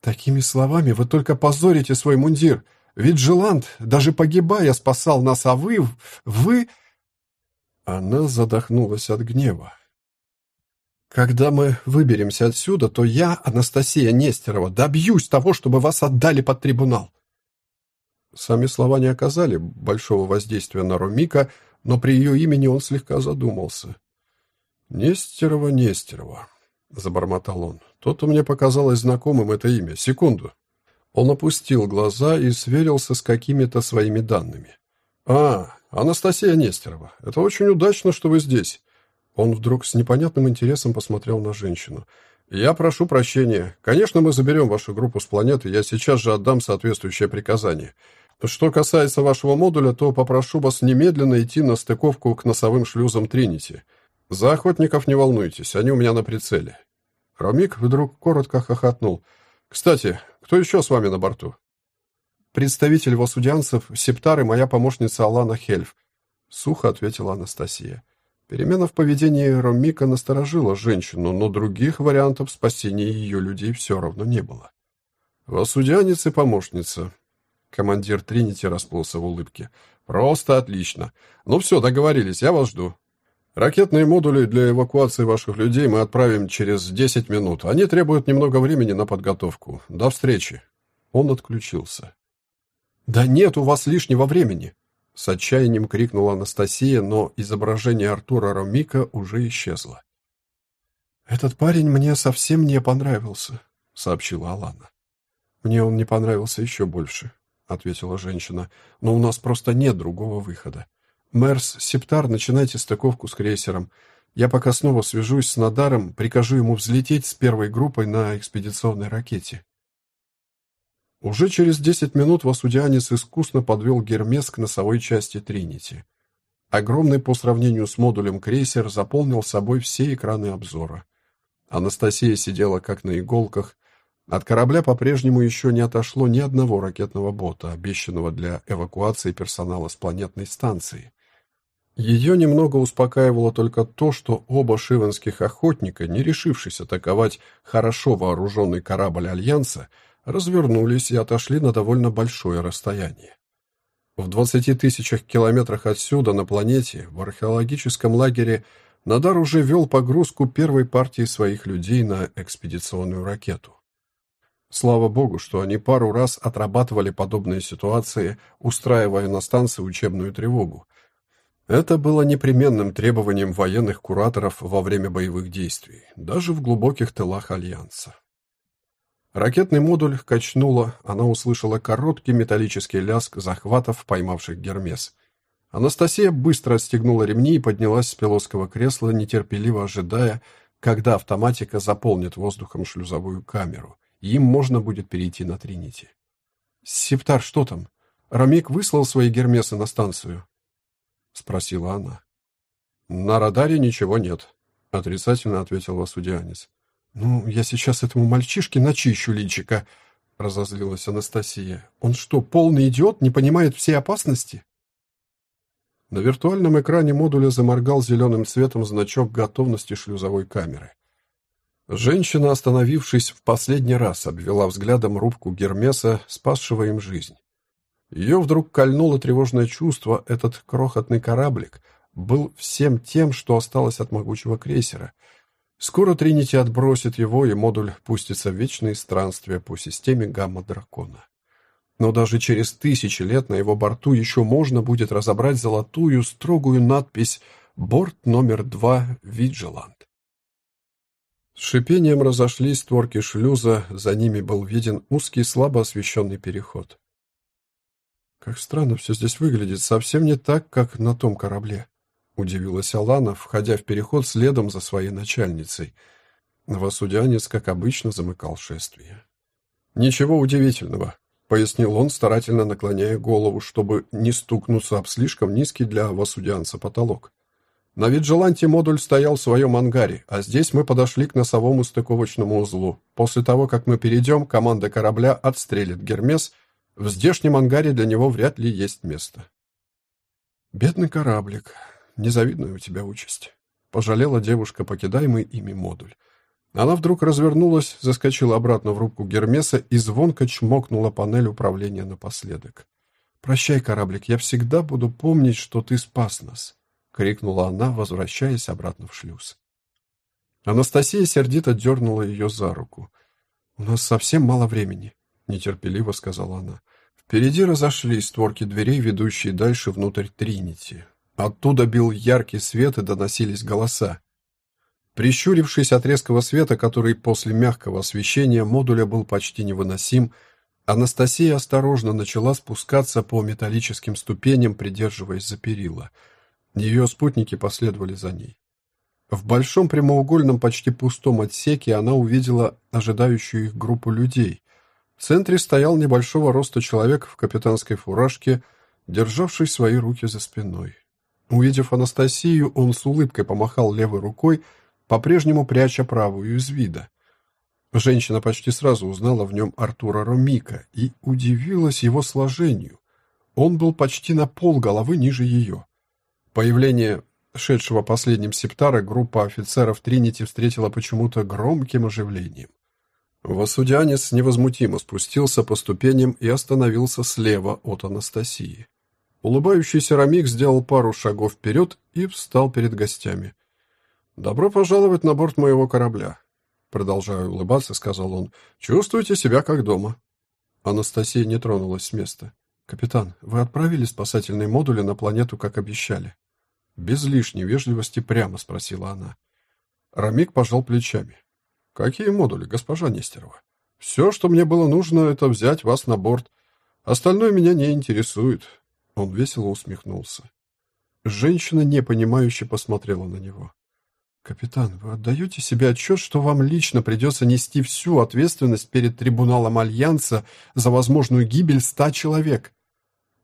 «Такими словами вы только позорите свой мундир. Ведь Желанд, даже погибая, спасал нас, а вы... вы...» Она задохнулась от гнева. «Когда мы выберемся отсюда, то я, Анастасия Нестерова, добьюсь того, чтобы вас отдали под трибунал. Сами слова не оказали большого воздействия на Ромика, но при ее имени он слегка задумался. «Нестерова, Нестерова», — забормотал он. «То-то мне показалось знакомым это имя. Секунду». Он опустил глаза и сверился с какими-то своими данными. «А, Анастасия Нестерова. Это очень удачно, что вы здесь». Он вдруг с непонятным интересом посмотрел на женщину. «Я прошу прощения. Конечно, мы заберем вашу группу с планеты. Я сейчас же отдам соответствующее приказание. Что касается вашего модуля, то попрошу вас немедленно идти на стыковку к носовым шлюзам Тринити. За охотников не волнуйтесь, они у меня на прицеле». Ромик вдруг коротко хохотнул. «Кстати, кто еще с вами на борту?» «Представитель васудианцев, Септар и моя помощница Алана Хельф», — сухо ответила Анастасия. Перемена в поведении Ромика насторожила женщину, но других вариантов спасения ее людей все равно не было. «Васудианец и помощница», Командир Тринити расплылся в улыбке. «Просто отлично. Ну все, договорились, я вас жду. Ракетные модули для эвакуации ваших людей мы отправим через 10 минут. Они требуют немного времени на подготовку. До встречи». Он отключился. «Да нет у вас лишнего времени!» С отчаянием крикнула Анастасия, но изображение Артура Ромика уже исчезло. «Этот парень мне совсем не понравился», — сообщила Алана. «Мне он не понравился еще больше ответила женщина. «Но у нас просто нет другого выхода. Мэрс, Септар, начинайте стыковку с крейсером. Я пока снова свяжусь с Надаром, прикажу ему взлететь с первой группой на экспедиционной ракете». Уже через десять минут Васудианец искусно подвел Гермес к носовой части Тринити. Огромный по сравнению с модулем крейсер заполнил собой все экраны обзора. Анастасия сидела как на иголках, от корабля по-прежнему еще не отошло ни одного ракетного бота, обещанного для эвакуации персонала с планетной станции. Ее немного успокаивало только то, что оба шиванских охотника, не решившись атаковать хорошо вооруженный корабль Альянса, развернулись и отошли на довольно большое расстояние. В 20 тысячах километрах отсюда, на планете, в археологическом лагере, Надар уже вел погрузку первой партии своих людей на экспедиционную ракету. Слава богу, что они пару раз отрабатывали подобные ситуации, устраивая на станции учебную тревогу. Это было непременным требованием военных кураторов во время боевых действий, даже в глубоких тылах Альянса. Ракетный модуль качнуло, она услышала короткий металлический лязг захватов, поймавших Гермес. Анастасия быстро отстегнула ремни и поднялась с пилотского кресла, нетерпеливо ожидая, когда автоматика заполнит воздухом шлюзовую камеру — им можно будет перейти на Тринити. «Септар, что там? Рамик выслал свои гермесы на станцию?» — спросила она. «На радаре ничего нет», — отрицательно ответил Васудианец. «Ну, я сейчас этому мальчишке начищу личика», — разозлилась Анастасия. «Он что, полный идиот, не понимает всей опасности?» На виртуальном экране модуля заморгал зеленым цветом значок готовности шлюзовой камеры. Женщина, остановившись в последний раз, обвела взглядом рубку Гермеса, спасшего им жизнь. Ее вдруг кольнуло тревожное чувство, этот крохотный кораблик был всем тем, что осталось от могучего крейсера. Скоро Тринити отбросит его, и модуль пустится в вечные странствия по системе гамма-дракона. Но даже через тысячи лет на его борту еще можно будет разобрать золотую строгую надпись «Борт номер два Виджеланд». С шипением разошлись створки шлюза, за ними был виден узкий, слабо освещенный переход. «Как странно все здесь выглядит, совсем не так, как на том корабле», — удивилась Алана, входя в переход следом за своей начальницей. Новосудянец, как обычно, замыкал шествие. «Ничего удивительного», — пояснил он, старательно наклоняя голову, чтобы не стукнуться об слишком низкий для васудианца потолок. На Виджеланте модуль стоял в своем ангаре, а здесь мы подошли к носовому стыковочному узлу. После того, как мы перейдем, команда корабля отстрелит Гермес. В здешнем ангаре для него вряд ли есть место. «Бедный кораблик. Незавидная у тебя участь», — пожалела девушка покидаемый ими модуль. Она вдруг развернулась, заскочила обратно в рубку Гермеса и звонко чмокнула панель управления напоследок. «Прощай, кораблик, я всегда буду помнить, что ты спас нас», — крикнула она, возвращаясь обратно в шлюз. Анастасия сердито дернула ее за руку. «У нас совсем мало времени», — нетерпеливо сказала она. Впереди разошлись створки дверей, ведущие дальше внутрь Тринити. Оттуда бил яркий свет и доносились голоса. Прищурившись от резкого света, который после мягкого освещения модуля был почти невыносим, Анастасия осторожно начала спускаться по металлическим ступеням, придерживаясь за перила. Ее спутники последовали за ней. В большом прямоугольном, почти пустом отсеке она увидела ожидающую их группу людей. В центре стоял небольшого роста человек в капитанской фуражке, державший свои руки за спиной. Увидев Анастасию, он с улыбкой помахал левой рукой, по-прежнему пряча правую из вида. Женщина почти сразу узнала в нем Артура Ромика и удивилась его сложению. Он был почти на пол головы ниже ее. Появление шедшего последним септара группа офицеров Тринити встретила почему-то громким оживлением. Васудянец невозмутимо спустился по ступеням и остановился слева от Анастасии. Улыбающийся Ромик сделал пару шагов вперед и встал перед гостями. «Добро пожаловать на борт моего корабля», — продолжая улыбаться, сказал он. «Чувствуйте себя как дома». Анастасия не тронулась с места. «Капитан, вы отправили спасательные модули на планету, как обещали?» Без лишней вежливости прямо спросила она. Рамик пожал плечами. «Какие модули, госпожа Нестерова? Все, что мне было нужно, это взять вас на борт. Остальное меня не интересует». Он весело усмехнулся. Женщина непонимающе посмотрела на него. «Капитан, вы отдаете себе отчет, что вам лично придется нести всю ответственность перед трибуналом Альянса за возможную гибель ста человек?»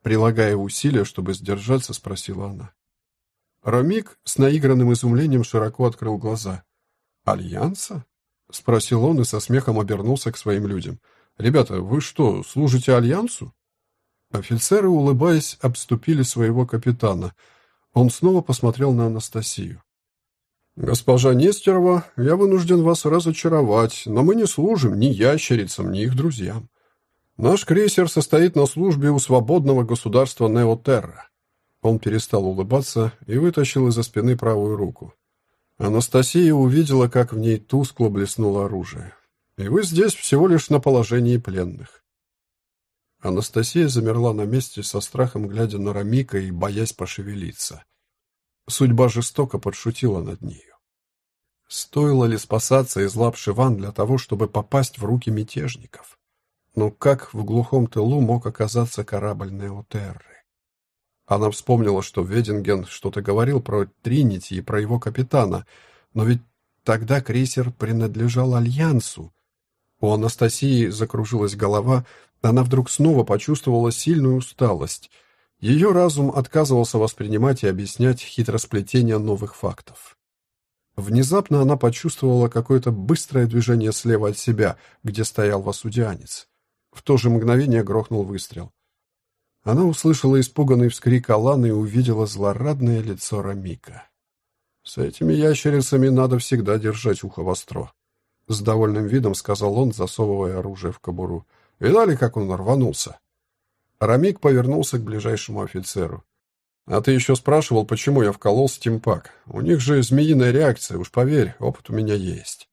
Прилагая усилия, чтобы сдержаться, спросила она. Ромик с наигранным изумлением широко открыл глаза. «Альянса?» — спросил он и со смехом обернулся к своим людям. «Ребята, вы что, служите Альянсу?» Офицеры, улыбаясь, обступили своего капитана. Он снова посмотрел на Анастасию. «Госпожа Нестерова, я вынужден вас разочаровать, но мы не служим ни ящерицам, ни их друзьям. Наш крейсер состоит на службе у свободного государства Неотерра». Он перестал улыбаться и вытащил из-за спины правую руку. Анастасия увидела, как в ней тускло блеснуло оружие. «И вы здесь всего лишь на положении пленных». Анастасия замерла на месте со страхом, глядя на Рамика и боясь пошевелиться. Судьба жестоко подшутила над нею. Стоило ли спасаться из лап Шиван для того, чтобы попасть в руки мятежников? Но как в глухом тылу мог оказаться корабль Неотерры? Она вспомнила, что Вединген что-то говорил про Тринити и про его капитана, но ведь тогда крейсер принадлежал Альянсу. У Анастасии закружилась голова, она вдруг снова почувствовала сильную усталость — ее разум отказывался воспринимать и объяснять хитросплетение новых фактов. Внезапно она почувствовала какое-то быстрое движение слева от себя, где стоял васудианец. В то же мгновение грохнул выстрел. Она услышала испуганный вскрик Аланы и увидела злорадное лицо Рамика. «С этими ящерицами надо всегда держать ухо востро», — с довольным видом сказал он, засовывая оружие в кобуру. «Видали, как он рванулся?» Рамик повернулся к ближайшему офицеру. «А ты еще спрашивал, почему я вколол стимпак? У них же змеиная реакция, уж поверь, опыт у меня есть».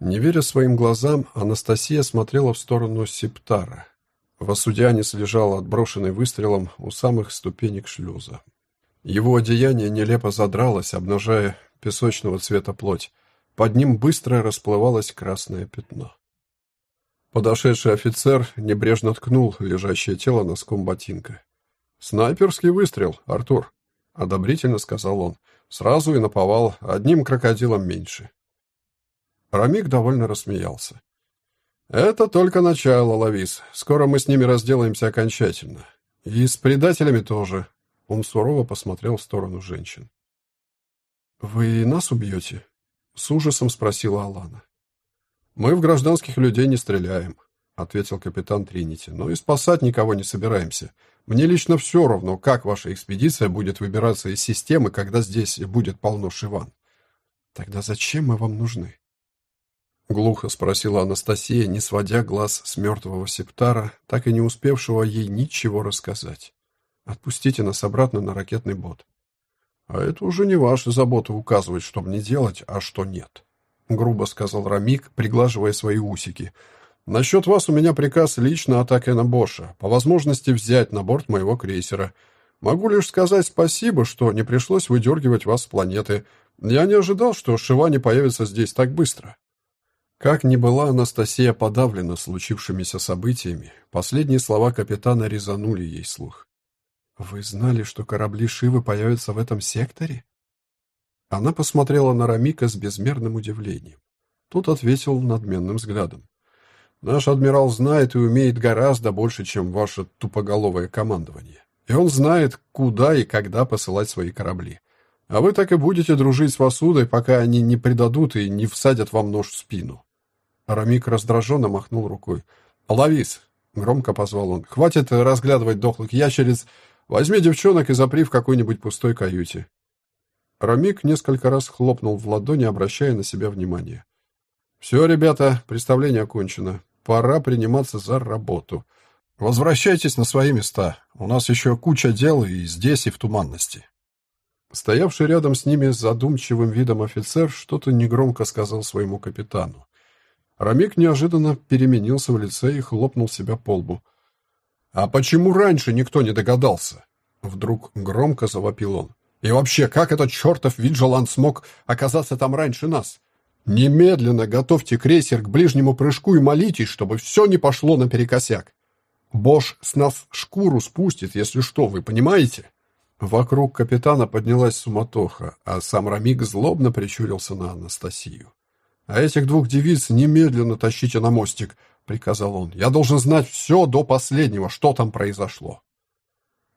Не веря своим глазам, Анастасия смотрела в сторону Септара. Васудианец лежал отброшенный выстрелом у самых ступенек шлюза. Его одеяние нелепо задралось, обнажая песочного цвета плоть. Под ним быстро расплывалось красное пятно. Подошедший офицер небрежно ткнул лежащее тело носком ботинка. «Снайперский выстрел, Артур», — одобрительно сказал он. «Сразу и наповал, одним крокодилом меньше». Рамик довольно рассмеялся. «Это только начало, Лавис. Скоро мы с ними разделаемся окончательно. И с предателями тоже». Он сурово посмотрел в сторону женщин. «Вы нас убьете?» — с ужасом спросила Алана. «Мы в гражданских людей не стреляем», — ответил капитан Тринити, «но и спасать никого не собираемся. Мне лично все равно, как ваша экспедиция будет выбираться из системы, когда здесь будет полно шиван. Тогда зачем мы вам нужны?» Глухо спросила Анастасия, не сводя глаз с мертвого септара, так и не успевшего ей ничего рассказать. «Отпустите нас обратно на ракетный бот». «А это уже не ваша забота указывать, что мне делать, а что нет», — грубо сказал Рамик, приглаживая свои усики. «Насчет вас у меня приказ лично от Акена Боша, по возможности взять на борт моего крейсера. Могу лишь сказать спасибо, что не пришлось выдергивать вас с планеты. Я не ожидал, что Шивани появится здесь так быстро». Как ни была Анастасия подавлена случившимися событиями, последние слова капитана резанули ей слух. «Вы знали, что корабли Шивы появятся в этом секторе?» Она посмотрела на Рамика с безмерным удивлением. Тот ответил надменным взглядом. «Наш адмирал знает и умеет гораздо больше, чем ваше тупоголовое командование. И он знает, куда и когда посылать свои корабли. А вы так и будете дружить с Васудой, пока они не предадут и не всадят вам нож в спину. Арамик раздраженно махнул рукой. «Ловис!» — громко позвал он. «Хватит разглядывать дохлых ящериц. Возьми девчонок и запри в какой-нибудь пустой каюте». Рамик несколько раз хлопнул в ладони, обращая на себя внимание. «Все, ребята, представление окончено. Пора приниматься за работу. Возвращайтесь на свои места. У нас еще куча дел и здесь, и в туманности». Стоявший рядом с ними с задумчивым видом офицер что-то негромко сказал своему капитану. Рамик неожиданно переменился в лице и хлопнул себя по лбу. «А почему раньше никто не догадался?» Вдруг громко завопил он. «И вообще, как этот чертов Виджеланд смог оказаться там раньше нас? Немедленно готовьте крейсер к ближнему прыжку и молитесь, чтобы все не пошло наперекосяк. Бош с нас шкуру спустит, если что, вы понимаете?» Вокруг капитана поднялась суматоха, а сам Рамик злобно прищурился на Анастасию. «А этих двух девиц немедленно тащите на мостик», — приказал он. «Я должен знать все до последнего, что там произошло».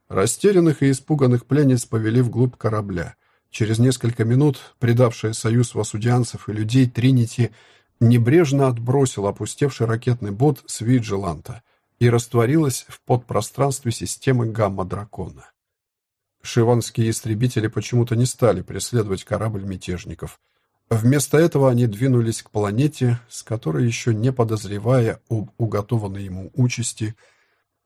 Растерянных и испуганных пленниц повели вглубь корабля. Через несколько минут предавшая союз васудианцев и людей Тринити небрежно отбросила опустевший ракетный бот с Виджеланта и растворилась в подпространстве системы гамма-дракона. Шиванские истребители почему-то не стали преследовать корабль мятежников — Вместо этого они двинулись к планете, с которой, еще не подозревая об уготованной ему участи,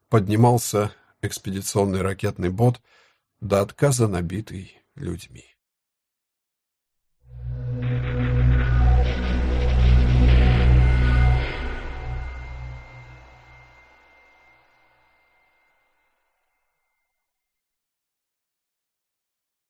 поднимался экспедиционный ракетный бот, до отказа набитый людьми.